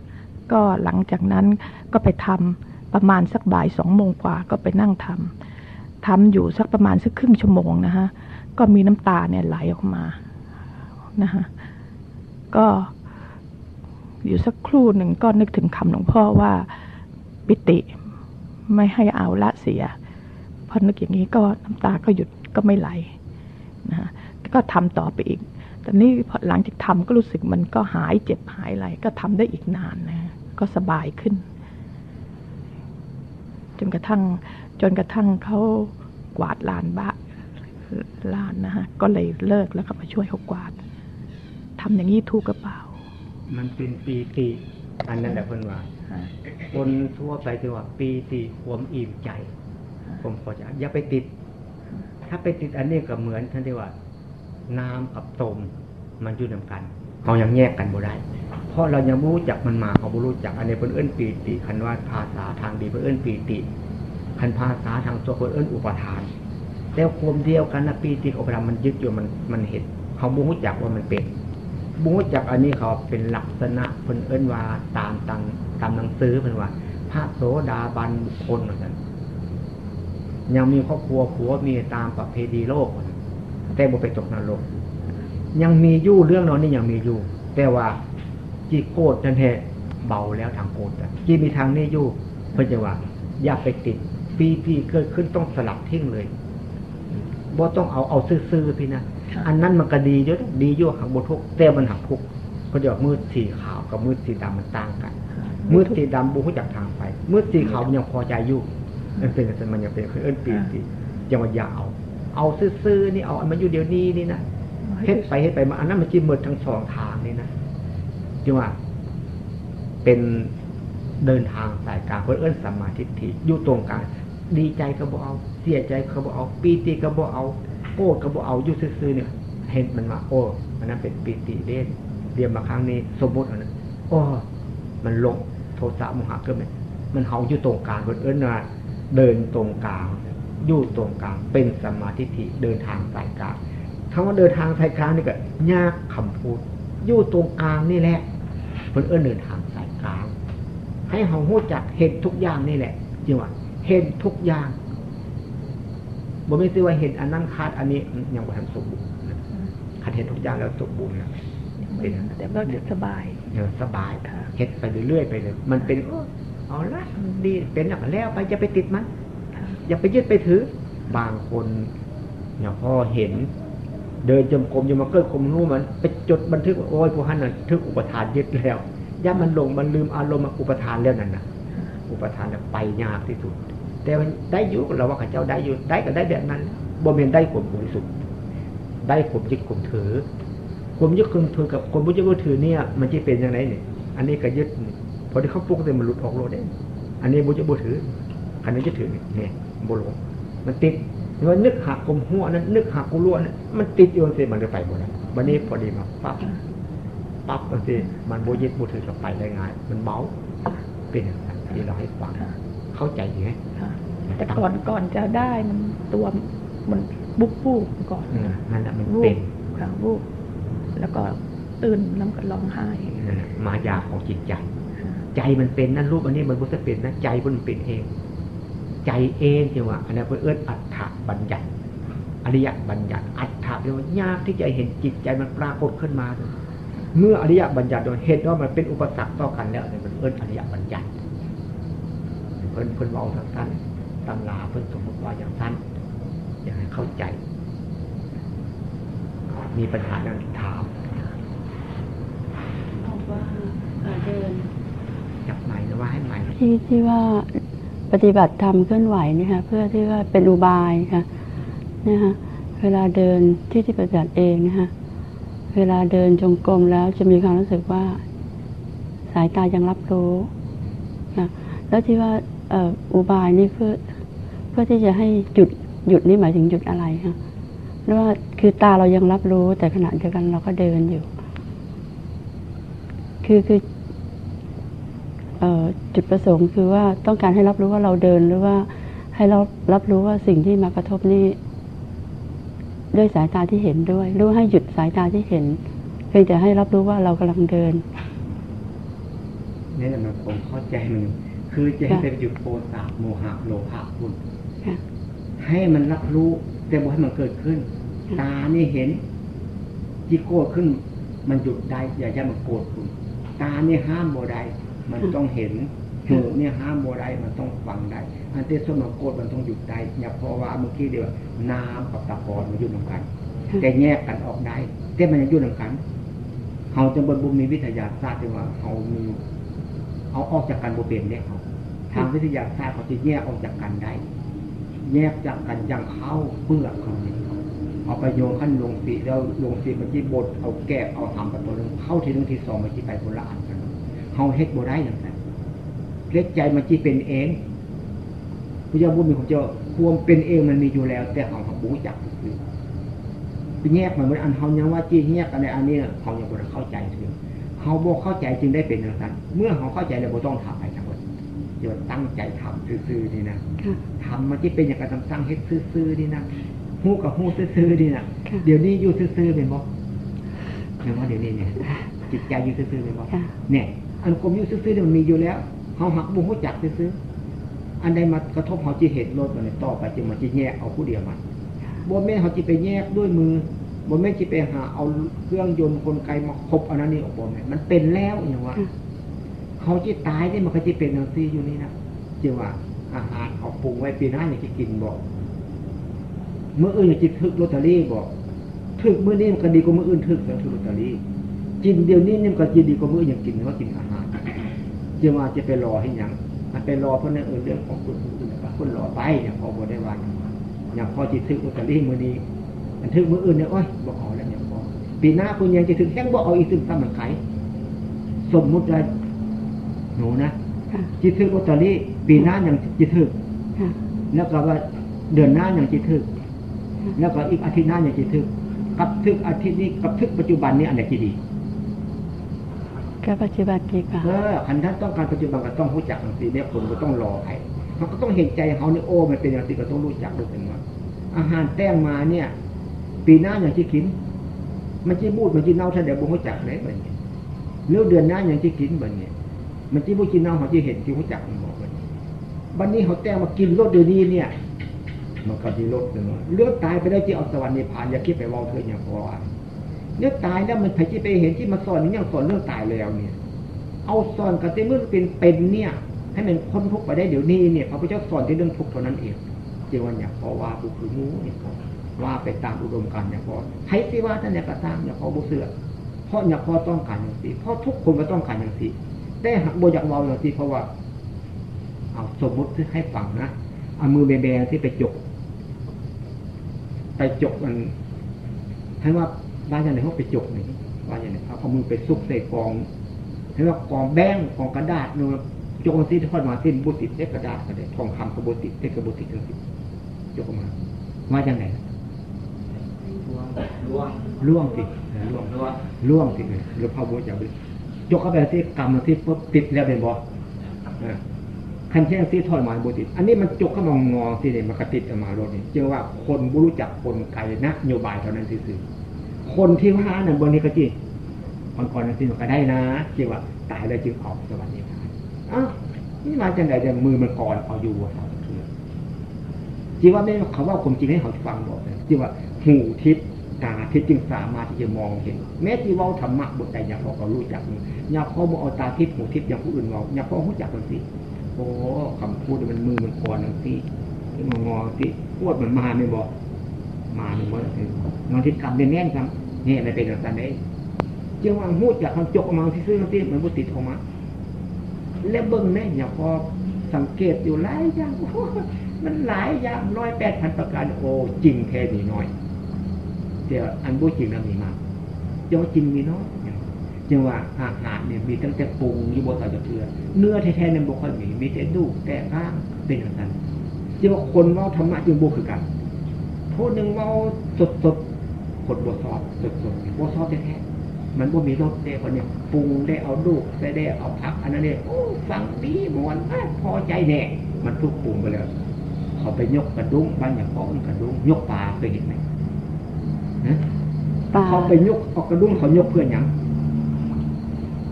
ก็หลังจากนั้นก็ไปทำประมาณสักบ่ายสองโมงกว่าก็ไปนั่งทำ ทำอยู่สักประมาณสักครึ่งชั่วโมงนะฮะก็มีน้ำตาเนี่ยไหลออกมานะฮะก็อยู่สักครู่หนึ่งก็นึกถึงคำหลวงพ่อว่าปิติไม่ให้เอาละเสียพอนึกอย่างนี้ก็น้ำตาก็หยุดก็ไม่ไหลนะฮะก็ทำต่อไปอีกแต่นี้หลังจากทำก็รู้สึกมันก็หายเจ็บหายอะไรก็ทำได้อีกนานนะก็สบายขึ้น จนกระทั่ง จนกระทั่งเขากวาดลานบ้าลานนะฮะ ก็เลยเลิกแล้วก็มาช่วยเขากวาดทำอย่างนี้ถูกกระเป๋า มันเป็นปีติอันนั้นแหละเพื่อนว่าคนทั่วไปที่ว่าปีติความอิ่มใจ ผมพอจะอย่าไปติด ถ้าไปติดอันนี้ก็เหมือนท่านที่ว่า น้ำกับตมมันอยู่นำกันเขายังแยกกันบ่ได้ เพราะเรายังรู้จักมันมาเขาบ่รู้จักอันนี้เพิ่นเอื้นปีติคันว่าภาษาทางดีเพิ่นเอื้นปีติ คันภาษาทางตัวคนเอิ้นอุปทานแต่ความเดียวกันนะปีติอุปทานมันยึดอยู่มันมันเห็น เขาบูรู้จักว่ามันเป็นบูรู้จักอันนี้เขาเป็นลักษณะเพิ่นเอิ้นว่าตามตังตามหนังสือเพิ่นว่า พระโสดาบันบุคคลเหมือนกันยังมีครอบครัวผัวมีตามประเพณีโลก แต่บ่ไปตกนรกยังมียู่เรื่องนอนนี่ยังมีอยู่ แต่ว่าจีโกดนั่นแท้เบาแล้วทางโกดจีมีทางนี้ยู่เพื่อจะว่า อย่าไปติด ปีที่เกิดขึ้นต้องสลับทิ้งเลยบ่ต้องเอาเอาซื่อๆพี่นะอันนั้นมันก็ดีเยอะดีเยอะหักบทุกแต่มันหักทุกเพราะเดี๋ยวมืดสีขาวกับมืดสีดำมันต่างกันมืดสีดำบุหุจากทางไปมืดสีขาวมันยังพอใจอยู่มันเป็นกันมันยังเป็นคือเอิ้นปีติยังว่ายาวเอาซื่อๆนี่เอามันอยู่เดี๋ยวนี้นี่นะเฮ็ดไปเฮ็ดไปมาอันนั้นมันจีมืดทั้งสองทางนี่นะจังว่าเป็น เดินทางสายกลางเพื่อเอื้นสมาธิฐิอยู่ตรงกลางดีใจก็บ่เอาเสียใจก็บ่เอาปีติก็บ่เอาโกรธก็บ่เอาอยู่ซื่อๆเนี่ย เห็นมันมา โอ้มันนั้นเป็นปีติเด่นเรียนมาครั้งนี้สมมติอันนั้นโอ้มันลงโทสะโมหะก็ไม่มันเฮาอยู่ตรงกลางคนเอื้นว่าเดินตรงกลางอยู่ตรงกลางเป็นสมาธิฐิเดินทางสายกลางคำว่าเดินทางสายกลางนี่ก็ยากคำพูดอยู่ตรงกลางนี่แหละคนเอื้นเดินทาง ให้เฮาหู้จักเห็นทุกอย่างนี่แหละจริงว่าเห็นทุกอย่างบ่ไม่ซื้อว่าเห็นอันนั้นขาดอันนี้ยังบ่ทันสมบูรณ์ขัดเห็นทุกอย่างแล้วสมบูรณ์แล้วเป็นแต่ก็สบายเออสบายเฮ็ดไปเรื่อยๆไปเลย มันเป็นเอาละดีเป็นอย่างแล้วไปจะไปติดมันอย่าไปยึดไปถือ บางคนเนี่ยพ่อเห็น เดินจมกรมยังมาเกิดคมรู้มัน ไปจดบันทึกโอ้ยผู้ฮันน่ะทึกอุปทานยึดแล้ว ย่ามันหลงมันลืมอารมณ์อุปทานแล้วนั่นนะอุปทานไปยากที่สุด แต่มันได้อยู่เราว่าข้าเจ้าได้อยู่ได้ก็ได้แบบนั้นบ่เมียนได้ข่มบริสุทธิ์ได้ข่มยึดข่มถือข่มยึดข่มถือกับข่มยึดข่มถือเนี่ย มันจะเป็นยังไงเนี่ยอันนี้ก็ยึดพอที่เขาปลุกเต็มันหลุดออกโลดเองอันนี้บุญจะบุถืออันนี้จะถือเนี่ยบุหลงมันติดมันนึกหักกลมหัวนั้นนึกหักกุลวนั้นมันติดโยนเสียมันจะไปหมดวันนี้พอดีมาปั๊บ ปั๊บก็สิมันโบยึดบุถือกับไปได้ง่าย มันเบาเป็นที่เราให้ฟังเข้าใจไหมแต่ก่อนก่อนจะได้มันตัวมันบุบบูบก่อนนั่นแหละมันเป็นค่ะบุบแล้วก็ตื่นแล้วก็ร้องไห้มายาของจิตใจ ใจมันเป็นนั่นรูปอันนี้มันก็จะเป็นนะใจมันเป็นเอง ใจเองที่ว่าอันนั้นเป็นเอื้ออัฏฐบัญญัติอริยบัญญัติอัฏฐะเรียกว่ายากที่จะเห็นจิตใจมันปรากฏขึ้นมาเมื่ออริยบัญญัติโดยเห็นว่ามันเป็นอุปสรรคต่อกันแล้วเนี่ยมันเอื้ออริยบัญญัติเพิ่นเพิ่นเอาทางสั้นตำราเพิ่นสมมติว่าอย่างสั้นอยากให้เข้าใจ มีปัญหานั้นถามบอกว่าเดินจับใหม่หรือว่าให้ใหม่ที่ที่ว่าปฏิบัติธรรมเคลื่อนไหวนี่ค่ะเพื่อที่ว่าเป็นอุบายค่ะนะคะเวลาเดินที่ที่ปฏิบัติเองนะคะ เวลาเดินจงกรมแล้วจะมีความรู้สึกว่า สายตายังรับรู้นะแล้วที่ว่าอุบายนี่เพื่อเพื่อที่จะให้หยุดหยุดนี่หมายถึงหยุดอะไรคะหรือว่าคือตาเรายังรับรู้ แต่ขณะเดียวกันเราก็เดินอยู่ คือคือจุดประสงค์คือว่าต้องการให้รับรู้ว่าเราเดินหรือว่าให้เรารับรู้ว่าสิ่งที่มากระทบนี่ ด้วยสายตาที่เห็นด้วยหรือให้หยุดสายตาที่เห็น เพียงแต่ให้รับรู้ว่าเรากำลังเดินนี่แหละมันผมเข้าใจมันคือจะให้เป็นหยุดโทสะโมหะโลภะคุณให้มันรับรู้แต่บ่ให้มันเกิดขึ้น ตานี่เห็นจิโกรธขึ้น มันหยุดได้ อย่าจะมันโกรธคุณตานี่ห้ามโบได้มันต้องเห็นหูเนี่ยห้ามโมได้มันต้องฟังได้ อันเตสมโกดมันต้องหยุดได้อย่าเพราะว่าเมื่อกี้เดียวน้ำกับตะกอนมันอยู่นำกัน แต่แยกกันออกได้แต่มันยังอยู่นำกันเขาจะบนบุญมีวิทยาศาสตร์ที่ว่าเขามีเอาออกจากกันโบเป็นเนี่ยเขาทางวิทยาศาสตร์เขาจะแยกออกจากกันได้ แยกจากกันอย่างเข้าเปลือกเขาเนี่ยเอาไปโยงขั้นลงสีแล้วลงสีมันจีบดเอาแก้เอาทำกับตัวนึงเข้าทีนึงทีสองมันจีไปคนละอันกันเขาเฮ็ดโบได้อย่างไรเล็กใจมันจีเป็นเอง พระเจ้าบุญมีของเจ้าความเป็นเองมันมีอยู่แล้ว แต่เขาเขาบูจักคือไปแยกมันเหมือนอันเขายังว่าจีแยกกันในอันนี้เขายังบ่เข้าใจถึงเขาบอกเข้าใจจึงได้เป็นอย่างนั้นเมื่อเขาเข้าใจแล้วบ่ต้องทำอะไรทั้งหมดจะตั้งใจทำซื่อๆนี่นะทำมันที่เป็นอย่างการทำสร้างเฮ็ดซื่อๆนี่นะหูกับหูซื่อๆนี่นะเดี๋ยวนี้อยู่ซื่อๆเป็นบ่เดี๋ยวว่าเดี๋ยวนี้เนี่ยจิตใจอยู่ซื่อๆเป็นบ่เนี่ยอันกลมอยู่ซื่อๆมันมีอยู่แล้วเขาหักบุหุจักซื้อ อันใดมากระทบเขาจีเหตุลดมันต่อไปจึงมาจีแยกเอาผู้เดียวมันบนแม่เขาจีไปแยกด้วยมือบนแม่จีไปหาเอาเครื่องยนต์กลไกมาครบอันนั้นนี่ออกบนมันเป็นแล้วอย่างว่าเขาจีตายนี่มันก็จีเป็นอย่างซีอยู่นี่นะจีว่า อาหารเขาปรุงไว้ปีหน้าอยากจะกินบอกเมื่ออื่นอยากจะทึกลอตเตอรี่บอกทึกเมื่อนี้มันก็ดีกว่าเมื่ออื่นทึกแล้วทึกลอตเตอรี่กินเดี๋ยวนี้นี่มันก็จีดีกว่าเมื่ออยากกินว่ากินอาหารจึงว่าจะไปรอให้ยัง มันไปรอเพราะในเออเรื่องของคุณคุณคุณรอไปเนี่ยพอบได้วันอย่างพอจิตทึกอุตริมือนี้มันทึกมืออื่นเนี่ยโอ้ยบอกเอาแล้วเนี่ยพอปีหน้าคุณยังจะถึงแค่บอกเอาอีกถึงตั้งมันไขสมมุติว่าหนูนะจิตทึกอุตริปีหน้าอย่างจิตทึกแล้วก็ว่าเดือนหน้าอย่างจิตทึกแล้วก็อีกอาทิตย์หน้าอย่างจิตทึกกับทึกอาทิตย์นี้กับทึกปัจจุบันนี้อันไหนที่ดี ก็ปัจจุบันดีกว่าเออคันท่านต้องการปัจจุบันก็ต้องรู้จักอย่างสีเนี่ยคนก็ต้องรอใครเขาก็ต้องเห็นใจเขาเนี่ยโอ้มันเป็นอย่างสีก็ต้องรู้จักด้วยกันว่าอาหารแต้งมาเนี่ย ปีหน้าอย่างที่กิน มันจีบูดมันจีเน่าท่านเดี๋ยวบุ้งรู้จักเลยแบบนี้เลือเดือนหน้าอย่างที่กินแบบนี้มันจีบูดจีเน่าเขาจีเห็นจีรู้จักมันบอกแบบนี้วันนี้เขาแต้งมากินรสเดือนนี้เนี่ย มันก็ดีลดลงเลือดตายไปได้ที่เอาสวรรค์นิพพานอย่าคิดไปว่าเธออย่างพอ เลือตายแล้วมันใครที่ไปเห็นที่มาสอนนี่ยังสอนเรื่องตายแล้วเนี่ย เอาสอนกับที่เมื่อเป็นเป็นเนี่ย ให้มันพ้นทุกข์ไปได้เดี๋ยวนี้เนี่ยพระพุทธเจ้าสอนที่เรื่องทุกข์เท่านั้นเองเจวันอย่าพอว่าบุคือมูเนี่ยว่าไปตามอุดมการณ์อย่าพอใครที่ว่าท่านเนี่ยกระตามอย่าพอบุเสือเพราะอย่าพอต้องการอย่างสิเพราะทุกคนก็ต้องการอย่างสิแต่หักโบอยากเบาอย่างสิเพราะว่า เอาสมมติที่ให้ฟังนะเอามือแบๆที่ไปจกไปจกมันให้ว่า บ้านอย่างไรเขาไปจกนี่บ้านอย่างไรเอาเอามือไปซุกใส่กองให้ว่ากองแบงกองกระดาษนู่นจกที่ทอดมาที่บุติดเล็กกระดาษก็ได้ทองคำกระบุติดเล็กกระบุติดทั้งสิ้นจกออกมาว่าอย่างไรล่วงล่วงสิล่วงล่วงสิเลยหรือพระบุตรจะไปจกเข้าไปที่กรรมที่ปุ๊บติดแล้วเป็นบ่คันเช่นที่ทอดมาบุติด อันนี้มันจกเข้ามางอที่เนี่ยมันกระติดออกมารถนี่เชื่อว่าคนบุรู้จักคนไกลนะโยบายเท่านั้นซื่อ คนที่ว่าเนั่นบนนี้ก็จริงคนก่อนนั้นที่มันก็ได้นะเชื่อว่าตายแล้วจึงออกสวรรค์นิพพาอ้าวนี่มาจังไดแต่มือมันก่อนเอาอยู่ว่าจีว่าไม่เขาว่าความจริงให้เขาฟังบอกเลยจีว่าหูทิพตาทิพจึงสามารถที่จะมองเห็น แม้ที่ว่าธรรมะบทใดอย่างเราก็รู้จักอย่าพอมาเอาตาทิพหูทิพอย่างผู้อื่นเราอย่าพอรู้จักมันสิโอ้คำพูดมันมือมันก่อนนั่นสิมางอสิพูดมันมาไม่บอกมาหนึ่งวันนอนทิศกรรมเป็นแน่นครับ นี่อะไรเป็นแบบนี้จึงว่าหูจากคำจกออกมาที่ซื้อที่มันบุติดออกมา แล้วเบิ้งแน่อย่าพอสังเกตอยู่หลายอย่างมันหลายอย่างร้อยแปดพันประการโอ้จริงแท้มีน้อยเดี๋ยวอันบูจริงแล้วมีมากเจ้าจริงมีน้อยจังว่าอาหารเนี่ยมีตั้งแต่ปรุงอยู่บนต่อจะเทือเนื้อแท้ๆเนี่ยบุคคลมีมีแต่ดูแต่ข้างเป็นอย่างนั้นจังว่าคนว่าธรรมะจึงบุคือกันผู้หนึ่งว่าสดสด คนบวซอบสดสดบวซอบแท้ๆมันบ่มีรสเด้คนเนี่ยปรุงได้เอาดูได้ได้เอาพักอันนั้นเนี่ยโอ้ฟังดีมวนพอใจแน่มันทุกปรุงไปแล้วเขาไปยกกระดุ้งบ้านอย่างพ่อกระดุ้งยกปลาเคยเห็นไหมเขาไปยกออกกระดุ้งเขายกเพื่อนยัง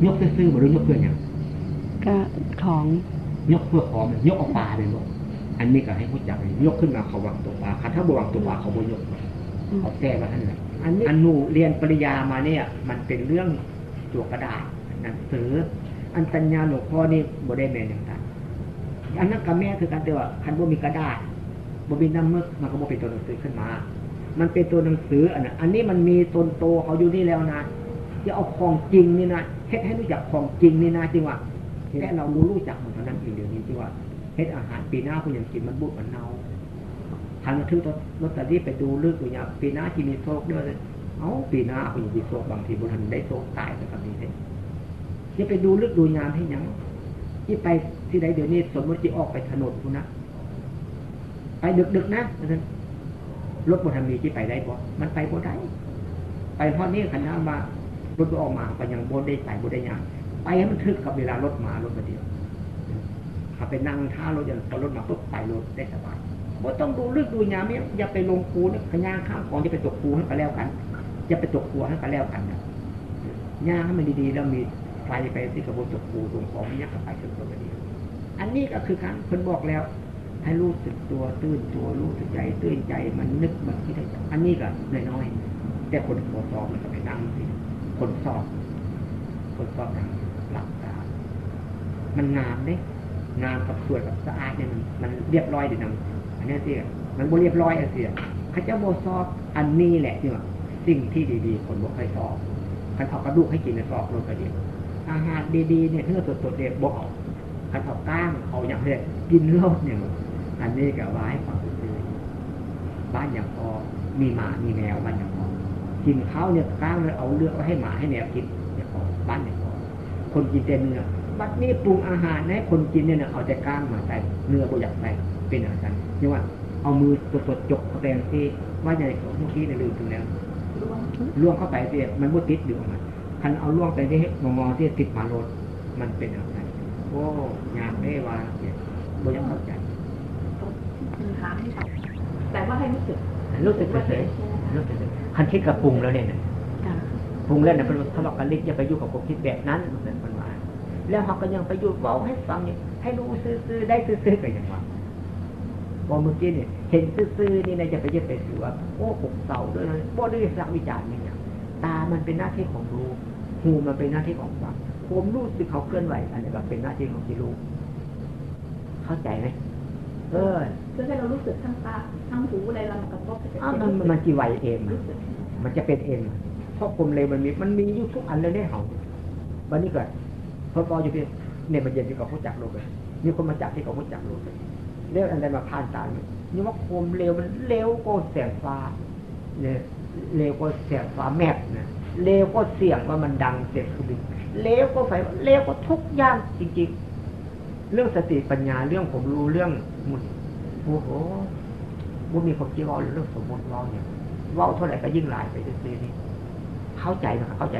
ยกซื้อๆมาหรือยกเพื่อนยังก็ของยกเพื่อของยกออกปลาเลยบอกอันนี้ก็ให้พูดจักยกขึ้นมาเขาวางตัวปลาถ้าบวางตัวปลาเขาบยก เขาแก้มาท่านเลยอันนี้อันนูเรียนปริญญามาเนี่ย มันเป็นเรื่องตัวกระดาษหนังสือ อันสัญญาหลวงพ่อนี่บได้แม่อย่างนั้นอันนั้นกับแม่คือการเดียวคันบ่มีกระดาษบ่มีน้ำมึกมันก็บ่เป็นตัวหนังสือขึ้นมา มันเป็นตัวหนังสืออันนั้นอันนี้มันมีตนโตเขาอยู่นี่แล้วนะจะเอาของจริงนี่นะเฮ็ดให้รู้จักของจริงนี่นะจริงว่าแค่เรารู้จักมันเท่านั้นเองเดี๋ยวนี้จริงว่าเฮ็ดอาหารปีหน้าคุณยังกินมันบุกมันเน่า ทางทึ่งรถตอรี่ไปดูเรื่องตัวอย่างปีหน้าที่มีโชคด้วยเอาปีหน้าคุณยังมีโชคบางทีบุรันได้โชคตายแต่กับนี้เองจะไปดูเรื่องดูงานให้ยังที่ไปที่ใดเดี๋ยวนี้สมมติจะออกไปถนนคุณนะไปดึกๆนะนั้นรถบนทางนี้ที่ไปได้บ่มันไปบ่ได้ไปเพราะนี้ขันน้ามารถออกมาไปยังบนได้ใส่บนได้ยังไปให้มันทึกกับเวลารถมารถมาเดียวขับไปนั่งท่ารถอย่างพอรถมาปุ๊บไปรถได้สบาย ว่าต้องดูลึกดูยามีอย่าไปลงคูนี่ยขย่างข้ามของจะไปตกคูให้ไปแล้วกันจะไปตกคูให้ไปแล้วกันนะย่างให้มันดีๆแล้วมีไฟไปที่กระบวนตกคูตรงของนี้ก็ไปถึงตัวดีอันนี้ก็คือการคนบอกแล้ว ให้รู้สึกตัวตื้นตัวรู้สึกใจตื้นใจมันนึกมันคิดได้อันนี้ก็น้อยๆแต่คนโคสอบมันก็ไปนั่งสิคนสอบ คนสอบอย่างหลับตามันงามเด้งามกับสวยกับสะอาดเนี่ยมันเรียบร้อยดีนัง อันนี้สิมันบ่เรียบร้อยอะเสียข้าเจ้าโบสอบอันนี้แหละที่ว่าสิ่งที่ดีๆ คนบ่เคยสอบคันเอากระดูกให้กินในสอบลงกระเดียวอาหารดีๆเนี่ยเพื่อสดๆเด็กบอกคันเอาก้างเอาอย่างเดียกินโลดเนี่ยอันนี้ก็ไว้ฟังเลยบ้านอย่างพอมีหมามีแมวบ้านอย่างพอกินข้าวเนี่ยก้างเลยเอาเลือกไว้ให้หมาให้แมวกินเนี่ยพอบ้านเนี่ยพอคนกินแต่เนื้อบัดนี้ปรุงอาหารให้คนกินเนี่ยเอาแต่ก้างมาใส่เนื้อบ่อยากใส่เป็นอะไร นนี่ว่า เอามือสดๆจกแสดงที่ว่าใหญ่ของเมื่อกี้ในลืมถึงแล้วล่วงเข้าไปเสียมันบ่ติดอยู่มันคันเอาล่วงไปที่งองอที่ติดมาโลดมันเป็นอะไรโอ้ยากได้ว่าเนี่ยบ่ยังเข้าใจแต่ว่าให้รู้สึกรู้สึกเฉยรู้สึกคันคิดกับปรุงแล้วเนี่ยปรุงแล้วเนี่ยเป็นทะเลาะกันลิกอย่าไปยุ่งกับความคิดแบบนั้นมันว่าแล้วเขาก็ยังไปยุ่งเบาให้ฟังให้รู้ซื้อๆได้ซื้อๆไปอย่างว่า โอ้อเมื่อกี้เนี่ยเห็นซื่อๆนี่นะจะไปจะไปถือว่าโอ้หกเสาด้วยนะบ่ได้สักวิจารณ์นี่เนี่ยตามันเป็นหน้าที่ของรู้หูมันเป็นหน้าที่ของฟังผมรู้สึกเขาเคลื่อนไหวอันนี้ก็เป็นหน้าที่ของที่รู้เข้าใจไหมเออคือให้เรารู้สึกทั้งตาทั้งหูอะไรเรากระทบอ้าวมันมันจีไหวเองมันมันจะเป็นเองเพราะความเร็วมันมีมันมีอยู่ทุกอันเลยได้เหาวันนี้เกิดพอพออยู่ที่เนี่ยมันเย็นที่เขาพูดจักโลกเลยมีคนมาจับที่เขาพูดจักโลกเลย เรื่องอะไรมาผ่านตาเนี่ยนี่ว่าคมเร็วมันเร็วก็แสงฟ้าเนี่ยเร็วก็แสงฟ้าแมบนะเร็วก็เสียงว่ามันดังเสียงคือบินเร็วก็ไฟเร็วก็ทุกอย่างจริงๆ เรื่องสติปัญญาเรื่องผมรู้เรื่องมุนโอ้โหบ่มีความคิดว่าเรื่องสมมติว่าเนี่ยว่าเท่าไหร่ก็ยิ่งหลายไปเรื่อยๆนี่เข้าใจไหมครับเข้าใจ